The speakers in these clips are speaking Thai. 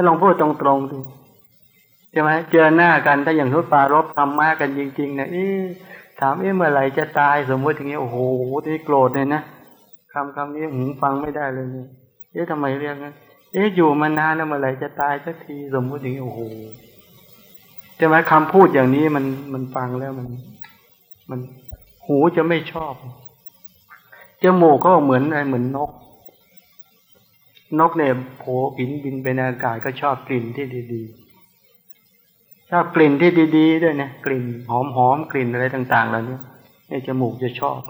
าลองพูดตรงๆดูใช่ไหมเจอหน้ากันถ้าอย่างทุตปารบทำมากันจริงๆเนี่ยถามเอ๊ะเมื่อไหร่จะตายสมมติอย่างนี้โอ้โหที่โกรธเลยนะคำคำนี้หูฟังไม่ได้เลยเนี่ยเอ๊ะทำไมเรียกงั้นเอ๊ะอยู่มานานแล้วเมื่อไหร่จะตายสักทีสมมติอย่างนี้โอ้โหใช่ไหมคำพูดอย่างนี้มันมันฟังแล้วมัน มันหูจะไม่ชอบจมูกก็เหมือนอะไรเหมือนนก นกเนี่ยโผบินบินไปในอากาศก็ชอบกลิ่นที่ดีๆ ชอบกลิ่นที่ดีๆด้วยนะกลิ่นหอมๆกลิ่นอะไรต่าง ๆ เหล่านี้ในจมูกจะชอบ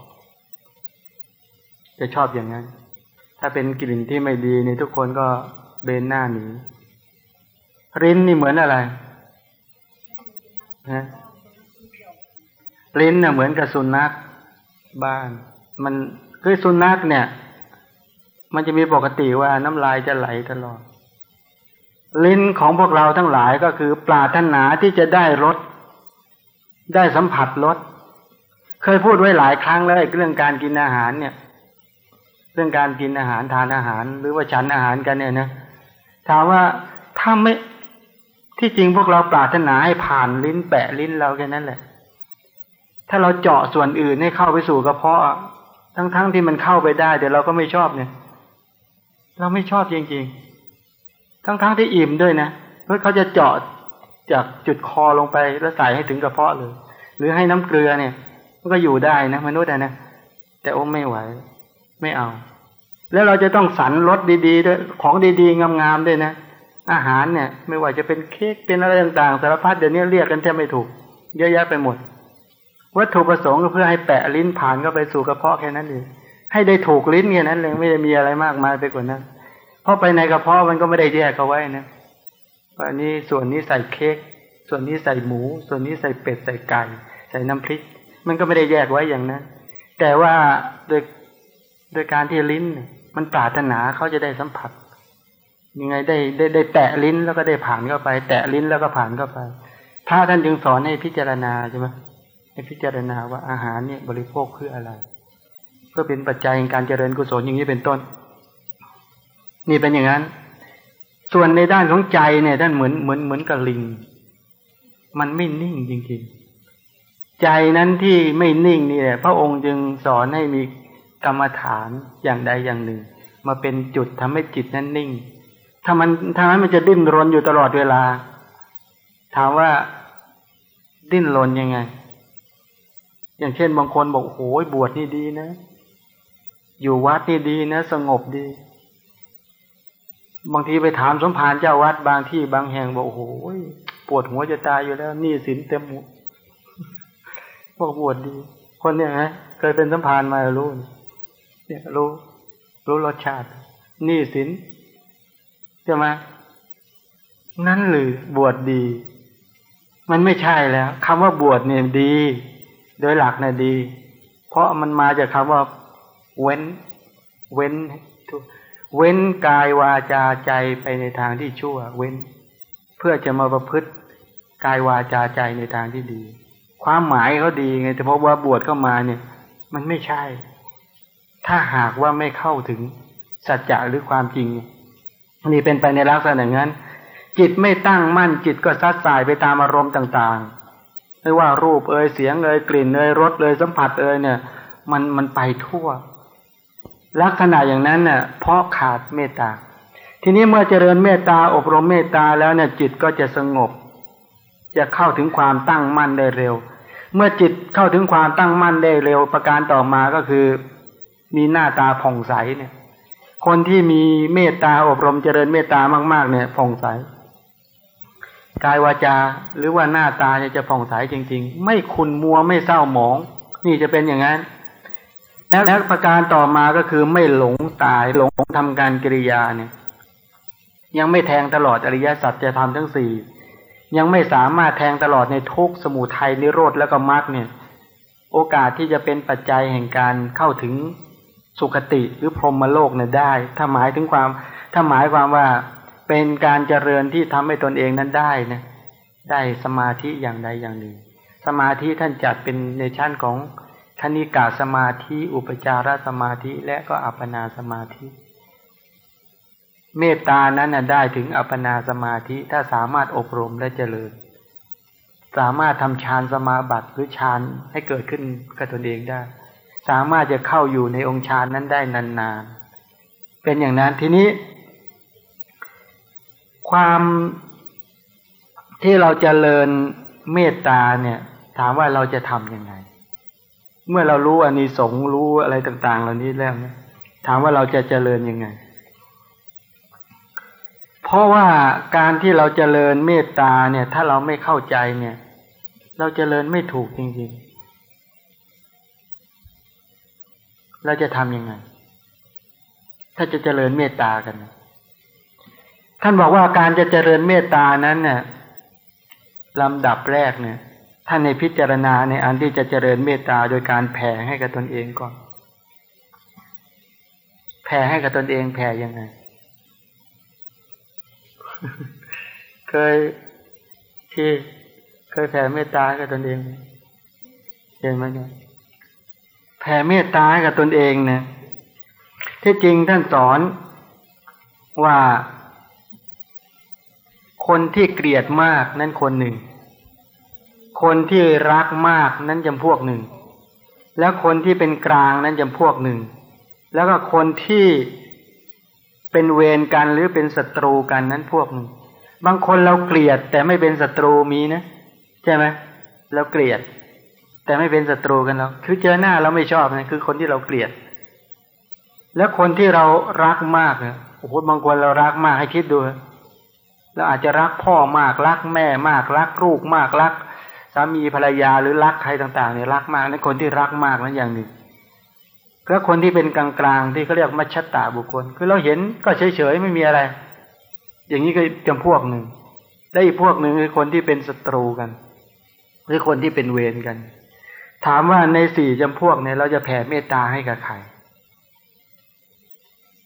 จะชอบอย่างนั้น ถ้าเป็นกลิ่นที่ไม่ดีในทุกคนก็เบนหน้าหนีริ้นนี่เหมือนอะไรนะลิ้นเน่ยเหมือนกับสุนัขบ้าน มันคือสุนัขเนี่ย มันจะมีปกติว่าน้ำลายจะไหลตลอด ลิ้นของพวกเราทั้งหลายก็คือปรารถนาที่จะได้รสได้สัมผัสรสเคยพูดไว้หลายครั้งแล้วเรื่องการกินอาหารเนี่ย เรื่องการกินอาหารทานอาหาร หรือว่าฉันอาหารกันเนี่ยนะถามว่าถ้าไม่ที่จริงพวกเราปรารถนาให้ผ่านลิ้นแปะลิ้นเราแค่นั้นแหละ ถ้าเราเจาะส่วนอื่นให้เข้าไปสู่กระเพาะทั้งๆทที่มันเข้าไปได้แต่เราก็ไม่ชอบเนี่ย เราไม่ชอบจริงๆ ทั้งๆทที่อิ่มด้วยนะ เพราะเขาจะเจาะจากจุดคอลงไปแล้วใส่ให้ถึงกระเพาะเลย หรือให้น้ำเกลือเนี่ยมันก็อยู่ได้นะมนุษย์นะแต่โอ้ไม่ไหว ไม่เอา แล้วเราจะต้องสรรรสดีๆด้วยของดีๆงามๆด้วยนะอาหารเนี่ย ไม่ว่าจะเป็นเค้กเป็นอะไรต่างๆสารพัดเดี๋ยวนี้เรียกกันแทบไม่ถูก เยอะแยะไปหมด วัตถุประสงค์ก็เพื่อให้แปะลิ้นผ่านเข้าไปสู่กระเพาะแค่นั้นเอง ให้ได้ถูกลิ้นแค่นั้นเลยไม่ได้มีอะไรมากมายไปกว่านั้นเพราะไปในกระเพาะมันก็ไม่ได้แยกเอาไว้นะอันนี้ส่วนนี้ใส่เค้กส่วนนี้ใส่หมู ส่วนนี้ใส่เป็ดใส่ไก่ใส่น้ำพริก มันก็ไม่ได้แยกไว้อย่างนั้นแต่ว่าโดยโดยการที่ลิ้น มันปรารถนาเขาจะได้สัมผัส ยังไงได้ได้ได้แตะลิ้นแล้วก็ได้ผ่านเข้าไป แตะลิ้นแล้วก็ผ่านเข้าไปพระท่านจึงสอนให้พิจารณาใช่ไหมให้พิจารณาว่าอาหารเนี่ยบริโภคเพื่ออะไร พื่อเป็นปัจจัยในการเจริญกุศลอย่างนี้เป็นต้น นี่เป็นอย่างนั้น ส่วนในด้านของใจเนี่ยท่านเหมือนเหมือนเหมือนกับลิง มันไม่นิ่งจริงๆ ใจนั้นที่ไม่นิ่งนี่แหละพระองค์จึงสอนให้มีกรรมฐานอย่างใดอย่างหนึ่ง มาเป็นจุดทำให้จิตนั้นนิ่ง ถ้ามันถ้านั้นมันจะดิ้นรนอยู่ตลอดเวลา ถามว่าดิ้นรนยังไง อย่างเช่นบางคนบอกโอ้ยบวชนี่ดีนะ อยู่วัดนี่ดีนะสงบดี บางทีไปถามสมภารเจ้าวัดบางที่บางแห่งบอกโอ้ยปวดหัวจะตายอยู่แล้วนี่สินเต็มหมดบอกบวชดี คนเนี่ยฮะเคยเป็นสมภารมารู้เนี่ยรู้รู้รสชาตินี่สินใช่ไหมนั่นหรือบวชดดี มันไม่ใช่แล้วคำว่าบวชเนี่ยดี โดยหลักเนะดี เพราะมันมาจากคำว่า เว้น เว้น เว้นกายวาจาใจไปในทางที่ชั่ว เว้น เพื่อจะมาประพฤติกายวาจาใจในทางที่ดี ความหมายเขาดีไงแต่เพราะว่าบวชเข้ามาเนี่ย มันไม่ใช่ ถ้าหากว่าไม่เข้าถึงสัจจะหรือความจริง นี่เป็นไปในลักษณะอย่างนั้น จิตไม่ตั้งมั่นจิตก็ซัดสายไปตามอารมณ์ต่างๆ ไม่ว่ารูปเอ่ยเสียงเอ่ยกลิ่นเอ่ยรสเอ่ยสัมผัสเอ่ยเนี่ย มันมันไปทั่ว ลักษณะอย่างนั้นเนี่ยเพราะขาดเมตตา ทีนี้เมื่อเจริญเมตตาอบรมเมตตาแล้วเนี่ยจิตก็จะสงบ จะเข้าถึงความตั้งมั่นได้เร็ว เมื่อจิตเข้าถึงความตั้งมั่นได้เร็ว ประการต่อมาก็คือ มีหน้าตาผ่องใสเนี่ย คนที่มีเมตตาอบรมเจริญเมตตามาก ๆ เนี่ยผ่องใสกายวาจาหรือว่าหน้าตาจะผ่องใสจริง ๆ ไม่ขุนมัวไม่เศร้าหมอง นี่จะเป็นอย่างนั้น แล้วประการต่อมาก็คือไม่หลงตายหลงทำการกิริยาเนี่ย ยังไม่แทงตลอดอริยสัจจะทำทั้งสี่ยังไม่สามารถแทงตลอดในทุกสมุทัยนิโรธแล้วก็มรรคเนี่ย โอกาสที่จะเป็นปัจจัยแห่งการเข้าถึงสุคติหรือพรหมโลกเนี่ยได้ ถ้าหมายถึงความ ถ้าหมายความว่าเป็นการเจริญที่ทำให้ตนเองนั้นได้นะได้สมาธิอย่างใดอย่างหนึ่ง สมาธิท่านจัดเป็นในชั้นของ คณิกาสมาธิ อุปจารสมาธิและก็อัปปนาสมาธิ เมตตานั้นได้ถึงอัปปนาสมาธิถ้าสามารถอบรมและเจริญ สามารถทำฌานสมาบัติหรือฌานให้เกิดขึ้นกับตนเองได้ สามารถจะเข้าอยู่ในองค์ฌานนั้นได้นานๆ เป็นอย่างนั้นทีนี้ ความที่เราจเจริญเมตตาเนี่ย ถามว่าเราจะทำยังไง เมื่อเรารู้อันนี้สงรู้อะไรต่าง ๆ เหล่านี้แล้วเนี่ยถามว่าเราจะเจริญยังไง เพราะว่าการที่เราจเจริญเมตตาเนี่ย ถ้าเราไม่เข้าใจเนี่ย เราจเจริญไม่ถูกจริง ๆ เราจะทำยังไง ถ้าจะเจริญเมตตากัน ท่านบอกว่าการจะเจริญเมตตานั้นเนี่ยลำดับแรกเนี่ย ท่านในพิจารณาในอันที่จะเจริญเมตตาโดยการแผ่ให้กับตนเองก่อน แผ่ให้กับตนเองแผ่ยังไง เคยที่เคยแผ่เมตตาให้กับตนเองเห็นไหมเนี่ยแผ่เมตตาให้กับตนเองเนี่ยที่จริงท่านสอนว่าคนที่เกลียดมากนั่นคนหนึ่ง คนที่รักมากนั้นจำพวกหนึ่ง แล้วคนที่เป็นกลางนั้นจำพวกหนึ่ง แล้วก็คนที่เป็นเวรกันหรือเป็นศัตรูกันนั้นพวกหนึ่ง บางคนเราเกลียดแต่ไม่เป็นศัตรูมีนะใช่ไหมเราเกลียด แต่ไม่เป็นศัตรูกันเราคือเจอหน้าเราไม่ชอบนะคือคนที่เราเกลียด แล้วคนที่เรารักมากเนี่ยโอ้โหบางคนเรารักมากให้คิดดูเราอาจจะรักพ่อมากรักแม่มากรักลูกมากรัก สามีภรรยาหรือรักใครต่างๆเนี่ยรักมากนั่นคนที่รักมากนั้นอย่างหนึ่งแล้วคนที่เป็นกลางๆที่เขาเรียกมัชชตาบุคคล คือเราเห็นก็เฉยๆไม่มีอะไร อย่างนี้ก็จำพวกหนึ่งได้อีกพวกหนึ่งคือคนที่เป็นศัตรูกัน หรือคนที่เป็นเวรกัน ถามว่าในสี่จำพวกเนี่ยเราจะแผ่เมตตาให้กับใคร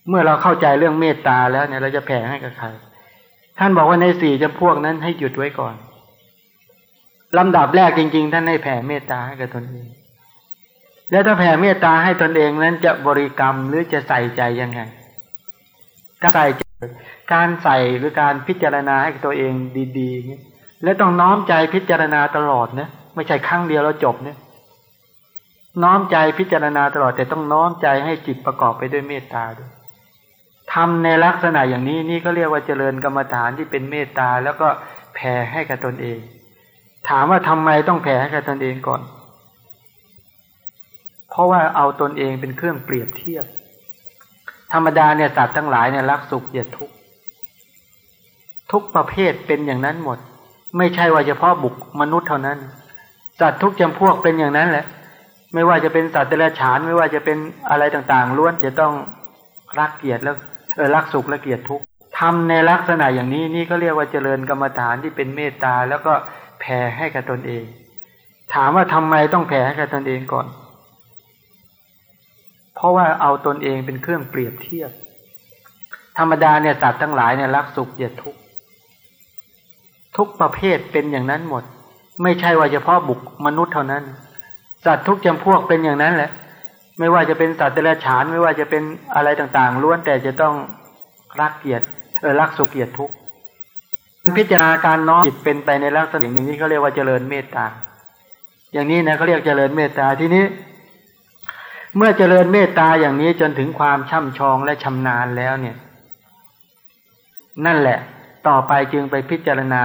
เมื่อเราเข้าใจเรื่องเมตตาแล้วเนี่ยเราจะแผ่ให้กับใคร ท่านบอกว่าในสี่จำพวกนั้นให้หยุดไว้ก่อน ลำดับแรกจริง ๆ ท่านให้แผ่เมตตาให้กับตนเอง แล้วถ้าแผ่เมตตาให้ตนเองนั้นจะบริกรรมหรือจะใส่ใจยังไงการใส่ใจการใส่หรือการพิจารณาให้ตัวเองดีๆและต้องน้อมใจพิจารณาตลอดนะไม่ใช่ครั้งเดียวแล้วจบเนี่ยน้อมใจพิจารณาตลอด แต่ต้องน้อมใจให้จิตประกอบไปด้วยเมตตาด้วยทำในลักษณะอย่างนี้นี่ก็เรียกว่าเจริญกรรมฐานที่เป็นเมตตาแล้วก็แผ่ให้กับตนเอง ถามว่าทำไมต้องแผ่ให้กับตนเองก่อน เพราะว่าเอาตนเองเป็นเครื่องเปรียบเทียบ ธรรมดาเนี่ยสัตว์ทั้งหลายเนี่ยรักสุขเกลียดทุกทุกประเภทเป็นอย่างนั้นหมด ไม่ใช่ว่าเฉพาะบุคมนุษย์เท่านั้นสัตว์ทุกจำพวกเป็นอย่างนั้นแหละ ไม่ว่าจะเป็นสัตว์เดรัจฉาน ไม่ว่าจะเป็นอะไรต่างๆล้วนจะต้องรักเกลียรติแล้วเออรักสุขและเกลียดทุกข์ทำในลักษณะอย่างนี้นี่ก็เรียกว่าเจริญกรรมฐานที่เป็นเมตตาแล้วก็ แผ่ให้กับตนเอง ถามว่าทำไมต้องแผ่ให้กับตนเองก่อน เพราะว่าเอาตนเองเป็นเครื่องเปรียบเทียบ ธรรมดาเนี่ยสัตว์ทั้งหลายเนี่ยรักสุขเกลียดทุกข์ทุกประเภทเป็นอย่างนั้นหมด ไม่ใช่ว่าเฉพาะบุคมนุษย์เท่านั้น สัตว์ทุกจำพวกเป็นอย่างนั้นแหละ ไม่ว่าจะเป็นสัตว์เดรัจฉาน ไม่ว่าจะเป็นอะไรต่างๆล้วนแต่จะต้องรักเกียรติเออรักสุเกียรติทุก พิจารณาการน้อมจิตเป็นไปในลักษณะอย่างนี้เขาเรียกว่าเจริญเมตตา อย่างนี้นะเขาเรียกเจริญเมตตาทีนี้ เมื่อเจริญเมตตาอย่างนี้จนถึงความช่ำชองและชำนาญแล้วเนี่ย นั่นแหละ ต่อไปจึงไปพิจารณา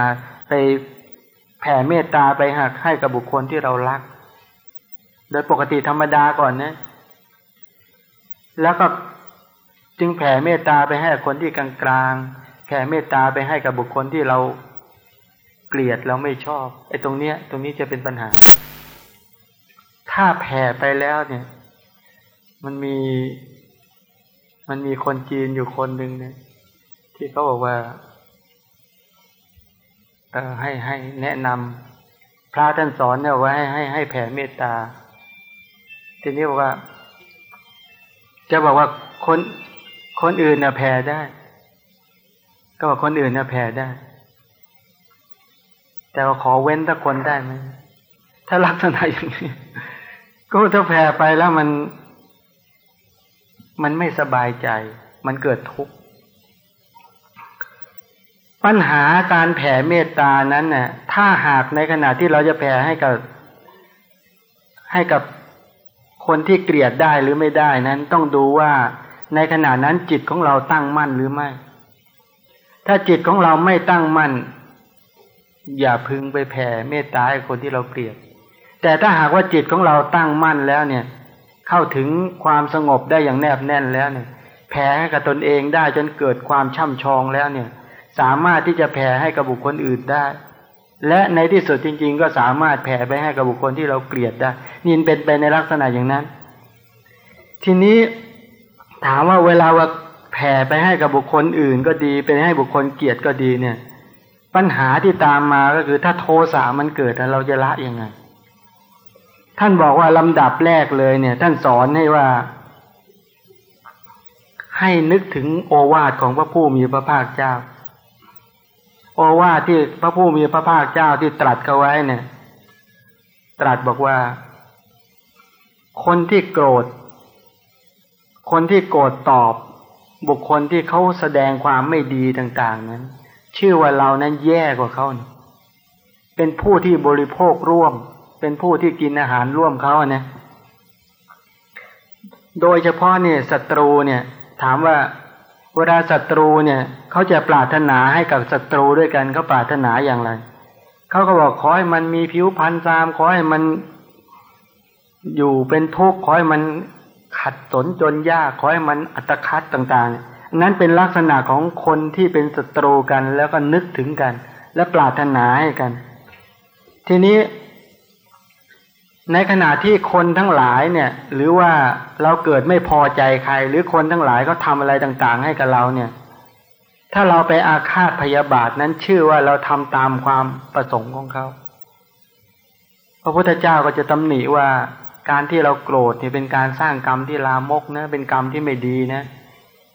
ไปแผ่เมตตาไปหักให้กับบุคคลที่เรารัก โดยปกติธรรมดาก่อนนะ แล้วก็จึงแผ่เมตตาไปให้คนที่กลางกลาง แผ่เมตตาไปให้กับบุคคลที่เราเกลียดเราไม่ชอบไอ้ตรงเนี้ย ตรงนี้จะเป็นปัญหา ถ้าแผ่ไปแล้วเนี่ย มันมี มันมีคนจีนอยู่คนหนึ่งเนี่ย ที่เขาบอกว่าเออให้ให้แนะนำพระท่านสอนเนี่ยว่าให้ให้ให้แผ่เมตตา ทีนี้บอกว่า จะบอกว่าคนคนอื่นน่ะแผ่ได้ ก็บอกคนอื่นน่ะแผ่ได้ แต่ว่าขอเว้นถ้าคนได้ไหมถ้าลักษณะอย่างนี้ก็ถ้าแผ่ไปแล้วมัน มันไม่สบายใจ มันเกิดทุกข์ปัญหาการแผ่เมตตานั้นน่ะถ้าหากในขณะที่เราจะแผ่ให้กับ ให้กับคนที่เกลียดได้หรือไม่ได้นั้น ต้องดูว่าในขณะนั้นจิตของเราตั้งมั่นหรือไม่ ถ้าจิตของเราไม่ตั้งมั่นอย่าพึงไปแผ่เมตตาให้คนที่เราเกลียด แต่ถ้าหากว่าจิตของเราตั้งมั่นแล้วเนี่ย เข้าถึงความสงบได้อย่างแนบแน่นแล้วเนี่ย แผ่ให้กับตนเองได้จนเกิดความช่ำชองแล้วเนี่ย สามารถที่จะแผ่ให้กับบุคคลอื่นได้ และในที่สุดจริง ๆ ก็สามารถแผ่ไปให้กับบุคคลที่เราเกลียดได้นี่เป็นไปในลักษณะอย่างนั้น ทีนี้ถามว่าเวลาว่า ผ่ไปให้กับบุคคลอื่นก็ดีไปให้บุคคลเกลียดก็ดีเนี่ย ปัญหาที่ตามมาก็คือถ้าโทสะมันเกิดเราจะละยังไง ท่านบอกว่าลำดับแรกเลยเนี่ย ท่านสอนให้ว่า ให้นึกถึงโอวาทของพระผู้มีพระภาคเจ้า โอวาทที่พระผู้มีพระภาคเจ้าที่ตรัสเขาไว้เนี่ย ตรัสบอกว่า คนที่โกรธ คนที่โกรธตอบ บุคคลที่เขาแสดงความไม่ดีต่าง ๆ นั้น ชื่อว่าเรานั้นแย่กว่าเขาเป็นผู้ที่บริโภคร่วม เป็นผู้ที่กินอาหารร่วมเขาเนี่ยโดยเฉพาะเนี่ยศัตรูเนี่ย ถามว่าเวลาศัตรูเนี่ยเขาจะปรารถนาให้กับศัตรูด้วยกันเขาปรารถนาอย่างไรเขาก็บอกขอให้มันมีผิวพรรณซามขอให้มันอยู่เป็นทุกข์ขอให้มัน ขัดสนจนยากขอให้มันอัตคัดต่างๆ นั้นเป็นลักษณะของคนที่เป็นศัตรูกันแล้วก็นึกถึงกัน และปรารถนาให้กัน ทีนี้ ในขณะที่คนทั้งหลายเนี่ย หรือว่าเราเกิดไม่พอใจใคร หรือคนทั้งหลายเขาทาอะไรต่างๆ ให้กับเราเนี่ย ถ้าเราไปอาฆาตพยาบาทนั้นชื่อว่าเราทำตามความประสงค์ของเขาพระพุทธเจ้าก็จะตำหนิว่า การที่เราโกรธเนี่ยเป็นการสร้างกรรมที่ลามกนะเป็นกรรมที่ไม่ดีนะ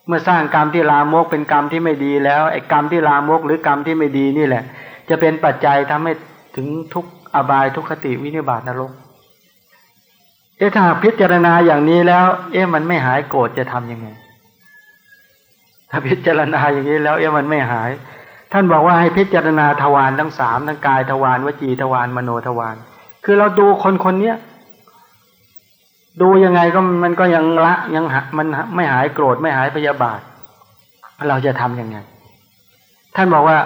เมื่อสร้างกรรมที่ลามกเป็นกรรมที่ไม่ดีแล้วไอ้กรรมที่ลามกหรือกรรมที่ไม่ดีนี่แหละ จะเป็นปัจจัยทำให้ถึงทุกอบายทุกขติวินิบาตนรกเอ๊ะถ้าพิจารณาอย่างนี้แล้ว เอ๊ะมันไม่หายโกรธจะทํำยังไง ถ้าพิจารณาอย่างนี้แล้วเอ๊ะมันไม่หาย ท่านบอกว่าให้พิจารณาทวารทั้งสามทั้งกายทวารวจีทวารมโนทวารคือเราดูคนคนเนี้ย ดูยังไงก็มันก็ยังละยังมันไม่หายโกรธไม่หายพยาบาท เราจะทํำยังไง ท่านบอกว่า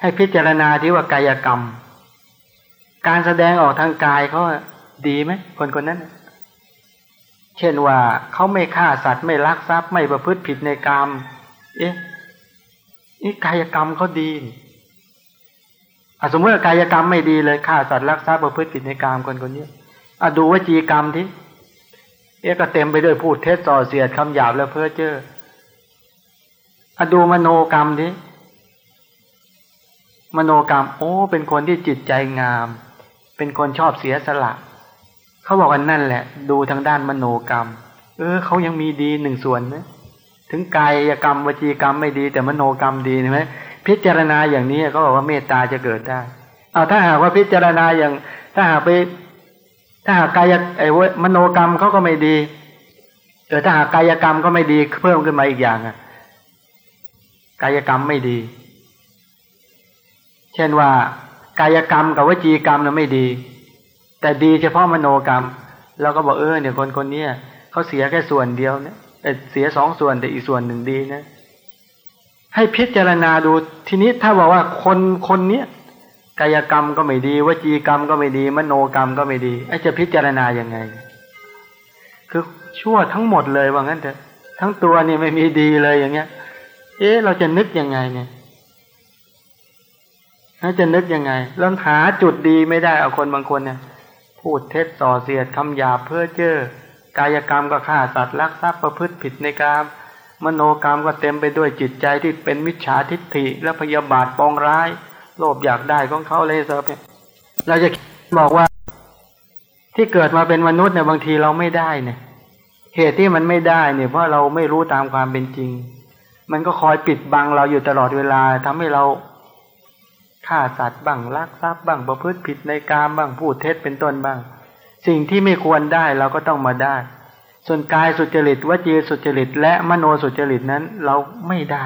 ให้พิจารณาที่ว่ากายกรรม การแสดงออกทางกายเขาดีไหมคนคนนั้น เช่นว่าเขาไม่ฆ่าสัตว์ไม่ลักทรัพย์ไม่ประพฤติผิดในกรรม เอ๊ะนี่กายกรรมเขาดีสมมติว่ากายกรรมไม่ดีเลยฆ่าสัตว์ลักทรัพย์ประพฤติผิดในกรรมคนคนนี้อดูวจีกรรมที่ เอ๊ก็เต็มไปด้วยพูดเท็จส่อเสียดคำหยาบและเพ้อเจ้ออดูมโนกรรมทีมโนกรรม โอ้ เป็นคนที่จิตใจงาม เป็นคนชอบเสียสละ เขาบอกกันนั่นแหละ ดูทางด้านมโนกรรม เออเขายังมีดีหนึ่งส่วนนะถึงกายกรรมวจีกรรมไม่ดี แต่มโนกรรมดีใช่ไหมพิจารณาอย่างนี้เขาบอกว่าเมตตาจะเกิดได้ เอาถ้าหากว่าพิจารณาอย่าง ถ้าหากไป ถ้าหากกายไอ้มโนกรรมเขาก็ไม่ดีเออถ้าหากกายกรรมก็ไม่ดีเพิ่มขึ้นมาอีกอย่างอะ กายกรรมไม่ดี เช่นว่ากายกรรมกับวจีกรรมน่ะไม่ดี แต่ดีเฉพาะมโนกรรมเราก็บอกเออเนี่ยคนคนนี้เขาเสียแค่ส่วนเดียวเนี่ยเสียสองส่วนแต่อีกส่วนหนึ่งดีนะ ให้พิจารณาดูทีนี้ถ้าบอกว่าคนคนเนี้ย กายกรรมก็ไม่ดี วจีกรรมก็ไม่ดี มโนกรรมก็ไม่ดีไอ้จะพิจารณายังไง คือชั่วทั้งหมดเลยว่างั้นเถอะ ทั้งตัวนี่ไม่มีดีเลยอย่างเงี้ย เอ๊ะเราจะนึกยังไงเนี่ยเราจะนึกยังไงเราหาจุดดีไม่ได้เอาคนบางคนเนี่ย พูดเท็จส่อเสียดคำหยาเพื่อเจ้อกายกรรมก็ฆ่าสัตว์ลักทรัพย์ประพฤติผิดในกรรมมโนกรรมก็เต็มไปด้วยจิตใจที่เป็นมิจฉาทิฏฐิและพยาบาทปองร้าย โลภอยากได้ของเขาเลยเซอร์เนี่ยเราจะบอกว่าที่เกิดมาเป็นมนุษย์เนี่ยบางทีเราไม่ได้เนี่ย เหตุที่มันไม่ได้เนี่ย เพราะเราไม่รู้ตามความเป็นจริง มันก็คอยปิดบังเราอยู่ตลอดเวลาทำให้เราฆ่าสัตว์บ้างลักทรัพย์บ้างประพฤติผิดในกามบ้างพูดเท็จเป็นต้นบ้าง สิ่งที่ไม่ควรได้เราก็ต้องมาได้ ส่วนกายสุจริตวจีสุจริต และมโนสุจริตนั้นเราไม่ได้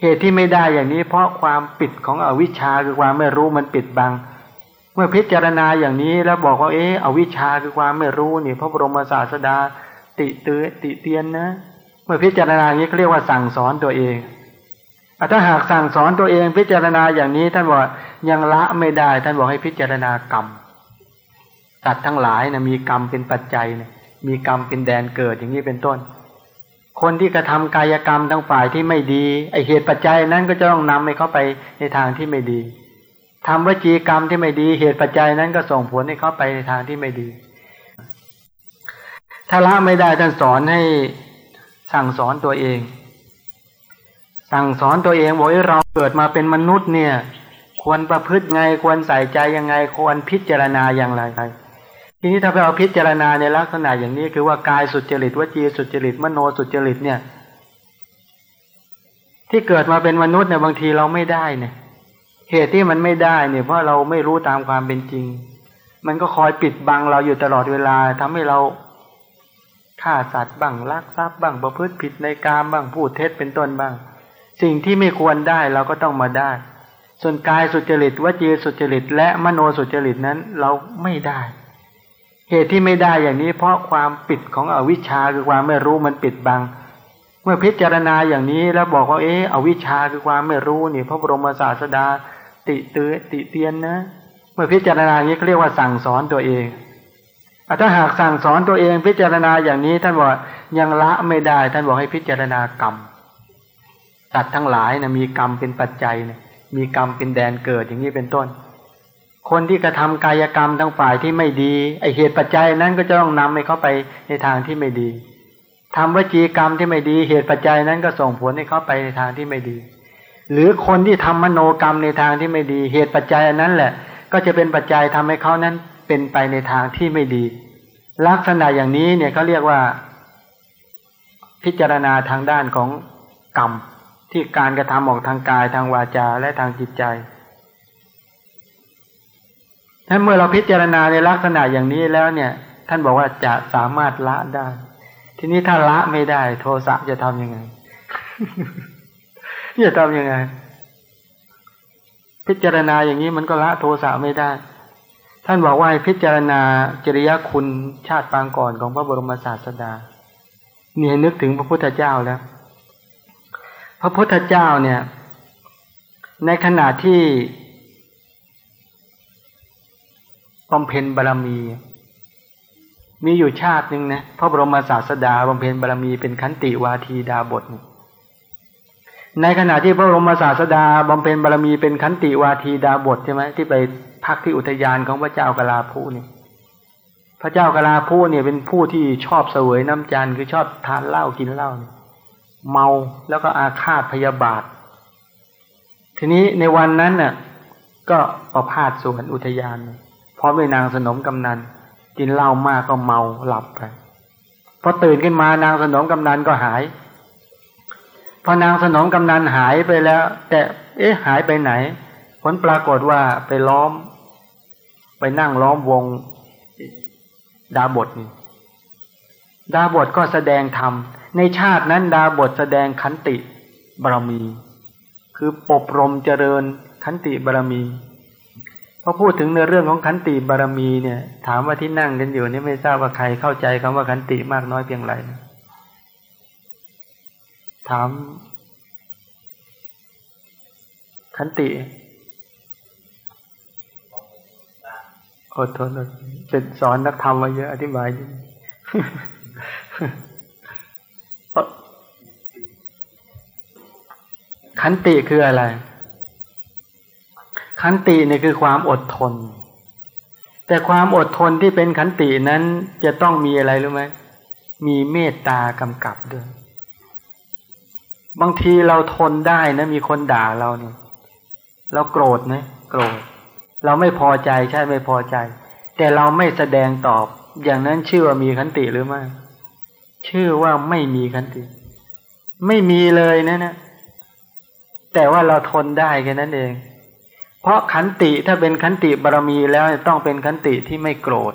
เหตุที่ไม่ได้อย่างนี้เพราะความปิดของอวิชชาคือความไม่รู้มันปิดบัง เมื่อพิจารณาอย่างนี้แล้วบอกว่าเอออวิชชาคือความไม่รู้นี่พระบรมศาสดา ติเตือติเตียนนะ เมื่อพิจารณาอย่างนี้เขาเรียกว่าสั่งสอนตัวเองถ้าหากสั่งสอนตัวเองพิจารณาอย่างนี้ท่านบอกยังละไม่ได้ ท่านบอกให้พิจารณากรรมสัตว์ทั้งหลายนะมีกรรมเป็นปัจจัยนะมีกรรมเป็นแดนเกิดอย่างนี้เป็นต้น คนที่กระทากายกรรมทั้งฝ่ายที่ไม่ดีไอเหตุปัจจัยนั้นก็จะต้องนำให้เขาไปในทางที่ไม่ดีทำวจีกรรมที่ไม่ดี เหตุปัจจัยนั้นก็ส่งผลให้เขาไปในทางที่ไม่ดี ถ้าละไม่ได้ท่านสอนให้สั่งสอนตัวเอง สั่งสอนตัวเองบอกให้เราเกิดมาเป็นมนุษย์เนี่ย ควรประพฤติไงควรใส่ใจยังไง ควรพิจารณาอย่างไร ทีนี้ถ้าเราพิจารณาในลักษณะอย่างนี้คือว่ากายสุจริตวจีสุจริตมโนสุจริตเนี่ย ที่เกิดมาเป็นมนุษย์เนี่ยบางทีเราไม่ได้เนี่ย เหตุที่มันไม่ได้เนี่ย เพราะเราไม่รู้ตามความเป็นจริง มันก็คอยปิดบังเราอยู่ตลอดเวลาทำให้เราฆ่าสัตว์บ้างลักทรัพย์บ้างประพฤติผิดในกามบ้างพูดเท็จเป็นต้นบ้าง สิ่งที่ไม่ควรได้เราก็ต้องมาได้ ส่วนกายสุจริตวจีสุจริต และมโนสุจริตนั้นเราไม่ได้ เหตุที่ไม่ได้อย่างนี้ เพราะความปิดของอวิชชาคือความไม่รู้มันปิดบัง เมื่อพิจารณาอย่างนี้แล้วบอกว่าเอออวิชชาคือความไม่รู้นี่พระบรมศาสดา ติเตือติเตียนนะ เมื่อพิจารณาอย่างนี้เขาเรียกว่าสั่งสอนตัวเองถ้าหากสั่งสอนตัวเองพิจารณาอย่างนี้ท่านบอกยังละไม่ได้ ท่านบอกให้พิจารณากรรมสัตว์ทั้งหลายนะมีกรรมเป็นปัจจัยนะมีกรรมเป็นแดนเกิดอย่างนี้เป็นต้น คนที่กระทากายกรรมทั้งฝ่ายที่ไม่ดีไอเหตุปัจจัยนั้นก็จะต้องนำให้เขาไปในทางที่ไม่ดีทำวจีกรรมที่ไม่ดี เหตุปัจจัยนั้นก็ส่งผลให้เขาไปในทางที่ไม่ดี หรือคนที่ทำมโนกรรมในทางที่ไม่ดี เหตุปัจจัยนั้นแหละ ก็จะเป็นปัจจัยทำให้เขานั้นเป็นไปในทางที่ไม่ดี ลักษณะอย่างนี้เนี่ยเขาเรียกว่า พิจารณาทางด้านของกรรมที่การกระทำออกทางกายทางวาจาและทางจิตใจ ถ้านเมื่อเราพิจารณาในลักษณะอย่างนี้แล้วเนี่ย ท่านบอกว่าจะสามารถละได้ ทีนี้ถ้าละไม่ได้ โทสะจะทํำยังไงจะทำยังไง พิจารณาอย่างนี้มันก็ละโทสะไม่ได้ ท่านบอกว่าพิจารณาจริยคุณชาติปางก่อนของพระบรมศาสดาเนี่ยนึกถึงพระพุทธเจ้าแล้ว พระพุทธเจ้าเนี่ย ในขณะที่ บำเพ็ญบารมี มีอยู่ชาติหนึ่งนะพระบรมศาสดาบำเพ็ญบารมีเป็นขันติวาทีดาบท ในขณะที่พระบรมศาสดาบำเพ็ญบารมีเป็นขันติวาทีดาบทใช่ไหมที่ไปพักที่อุทยานของพระเจ้ากลาภูเนี่ยพระเจ้ากลาภูเนี่ยเป็นผู้ที่ชอบเสวยน้ำจันคือชอบทานเหล้ากินเหล้าเมาแล้วก็อาฆาตพยาบาท ทีนี้ในวันนั้นน่ะ ก็ประพาสสวนอุทยานเพร้อมด้วยนางสนมกำนันกินเหล้ามากก็เมาหลับไปพอตื่นขึ้นมานางสนมกำนันก็หาย พอนางสนมกำนันหายไปแล้ว แต่เอ๊ะหายไปไหน ผลปรากฏว่าไปล้อม ไปนั่งล้อมวงดาบทนี่ดาบทก็แสดงธรรม ในชาตินั้นดาบทแสดงขันติบารมี คือปบรมเจริญขันติบารมี อพูดถึงในเรื่องของขันติบารมีเนี่ย ถามว่าที่นั่งกันอยู่นี่ไม่ทราบว่าใครเข้าใจคำว่าขันติมากน้อยเพียงไรถาม ขันติอดทนเป็นสอนนักธรรมมาเยอะอธิบายดิขันติคืออะไร ขัน คันติเนี่ยคือความอดทน แต่ความอดทนที่เป็นขันตินั้นจะต้องมีอะไรรู้ไหมมีเมตตากำกับด้วย บางทีเราทนได้นะ มีคนด่าเราเนี่ยเราโกรธไหมโกรธ เราไม่พอใจใช่ไม่พอใจ แต่เราไม่แสดงตอบ อย่างนั้นชื่อว่ามีขันติหรือไม่ชื่อว่าไม่มีขันติ ไม่มีเลยนะนะแต่ว่าเราทนได้แค่นั้นเอง เพราะขันติถ้าเป็นขันติบารมีแล้วต้องเป็นขันติที่ไม่โกรธ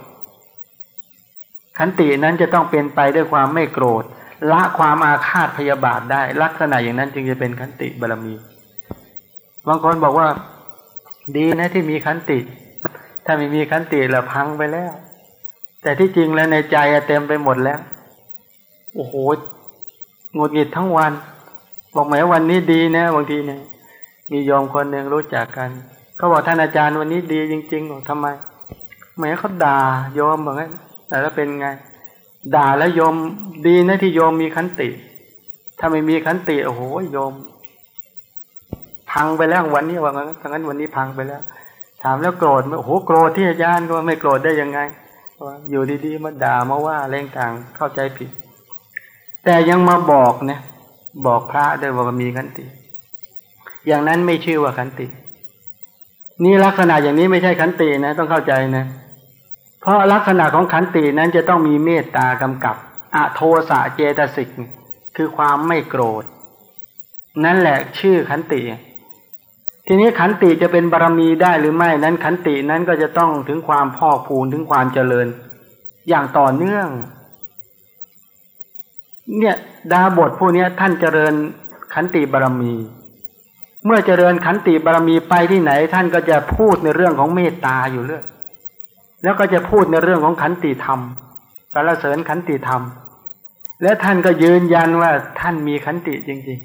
ขันตินั้นจะต้องเป็นไปด้วยความไม่โกรธ ละความอาฆาตพยาบาทได้ ลักษณะอย่างนั้นจึงจะเป็นขันติบารมี บางคนบอกว่า ดีนะที่มีขันติ ถ้าไม่มีขันติล้วพังไปแล้ว แต่ที่จริงแล้วในใจเต็มไปหมดแล้ว โอ้โหงดหงิดทั้งวัน บอกแม้วันนี้ดีนะบางทีเนี่ยมีโยมคนหนึ่งรู้จักกัน เขาบอกท่านอาจารย์วันนี้ดีจริงๆบอกทำไมแม้เขาด่าโยมบอกงั้นแต่แล้วเป็นไง ด่าแล้วโยมดีนะที่โยมมีขันติ ถ้าไม่มีขันติโอ้โหโยม พังไปแล้ววันนี้ว่างั้นทั้งนั้นวันนี้พังไปแล้ว ถามแล้วโกรธไหมโอ้โหโกรธที่อาจารย์ก็ไม่โกรธได้ยังไงอยู่ดีๆมาด่ามาว่าเร่งต่างเข้าใจผิด แต่ยังมาบอกเนี่ยบอกพระด้วยว่ามีขันติ อย่างนั้นไม่ชื่อว่าขันติ นี่ลักษณะอย่างนี้ไม่ใช่ขันตินะ ต้องเข้าใจนะ เพราะลักษณะของขันตินั้นจะต้องมีเมตตากำกับอโทสะเจตสิกคือความไม่โกรธ นั่นแหละชื่อขันติ ทีนี้ขันติจะเป็นบารรมีได้หรือไม่นั้นขันตินั้นก็จะต้องถึงความพอกพูนถึงความเจริญ อย่างต่อเนื่อง เนี่ยดาบทผู้นี้ท่านเจริญขันติบารรมี เมื่อเจริญขันติบารรมีไปที่ไหน ท่านก็จะพูดในเรื่องของเมตตาอยู่เรื่อยแล้วก็จะพูดในเรื่องของขันติธรรมสารเสริญขันติธรรม และท่านก็ยืนยันว่าท่านมีขันติจริง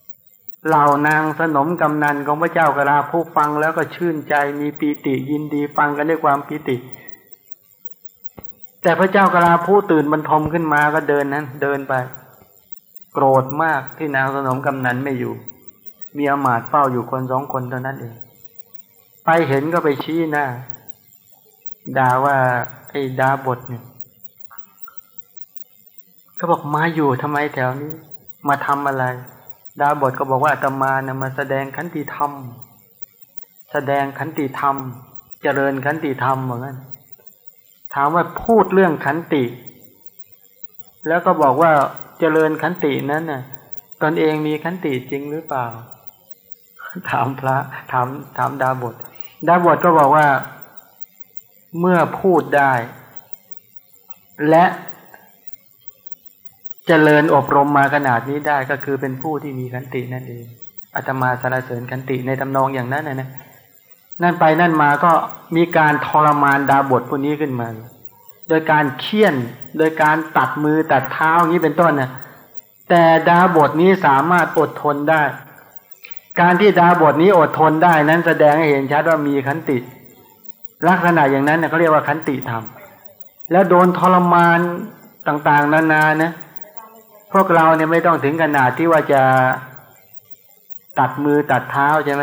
ๆ เหล่านางสนมกำนันของพระเจ้ากราผู้ฟังแล้วก็ชื่นใจมีปีติยินดีฟังกันด้วยความปีติ แต่พระเจ้ากราผู้ตื่นบรรทมขึ้นมาก็เดินนั้น เดินไป โกรธมากที่นางสนมกำนันไม่อยู่ มีอมาตเฝ้าอยู่คนสองคนเท่านั้นเอง ไปเห็นก็ไปชี้หน้าด่าว่าไอ้ดาบทเนี่ยก็บอกมาอยู่ทำไมแถวนี้ มาทำอะไร ดาบทก็บอกว่าอาตมานะมาแสดงขันติธรรม แสดงขันติธรรม เจริญขันติธรรมเหมือนกันถามว่าพูดเรื่องขันติ แล้วก็บอกว่าเจริญขันตินั้นน่ะ ตนเองมีขันติจริงหรือเปล่า ถามพระถามถามดาบท ดาบทก็บอกว่า เมื่อพูดได้ และจเจริญอบรมมาขนาดนี้ได้ก็คือเป็นผู้ที่มีขันตินั่นเองอาตมาสารเสริญขันติในตำนองอย่างนั้นนะนะนั่นไปนั่นมาก็มีการทรมานดาบทพวกนี้ขึ้นมา โดยการเคี่ยน โดยการตัดมือตัดเท้าอย่างนี้เป็นต้นนะแต่ดาบทนี้สามารถอดทนได้ การที่ดาบทนี้อดทนได้นั้นแสดงให้เห็นชัดว่ามีขันติ ลักษณะอย่างนั้นเนี่ยเขาเรียกว่าขันติธรรม แล้วโดนทรมานต่างๆ นานานะ พวกเราเนี่ยไม่ต้องถึงขนาดที่ว่าจะตัดมือตัดเท้าใช่ไหม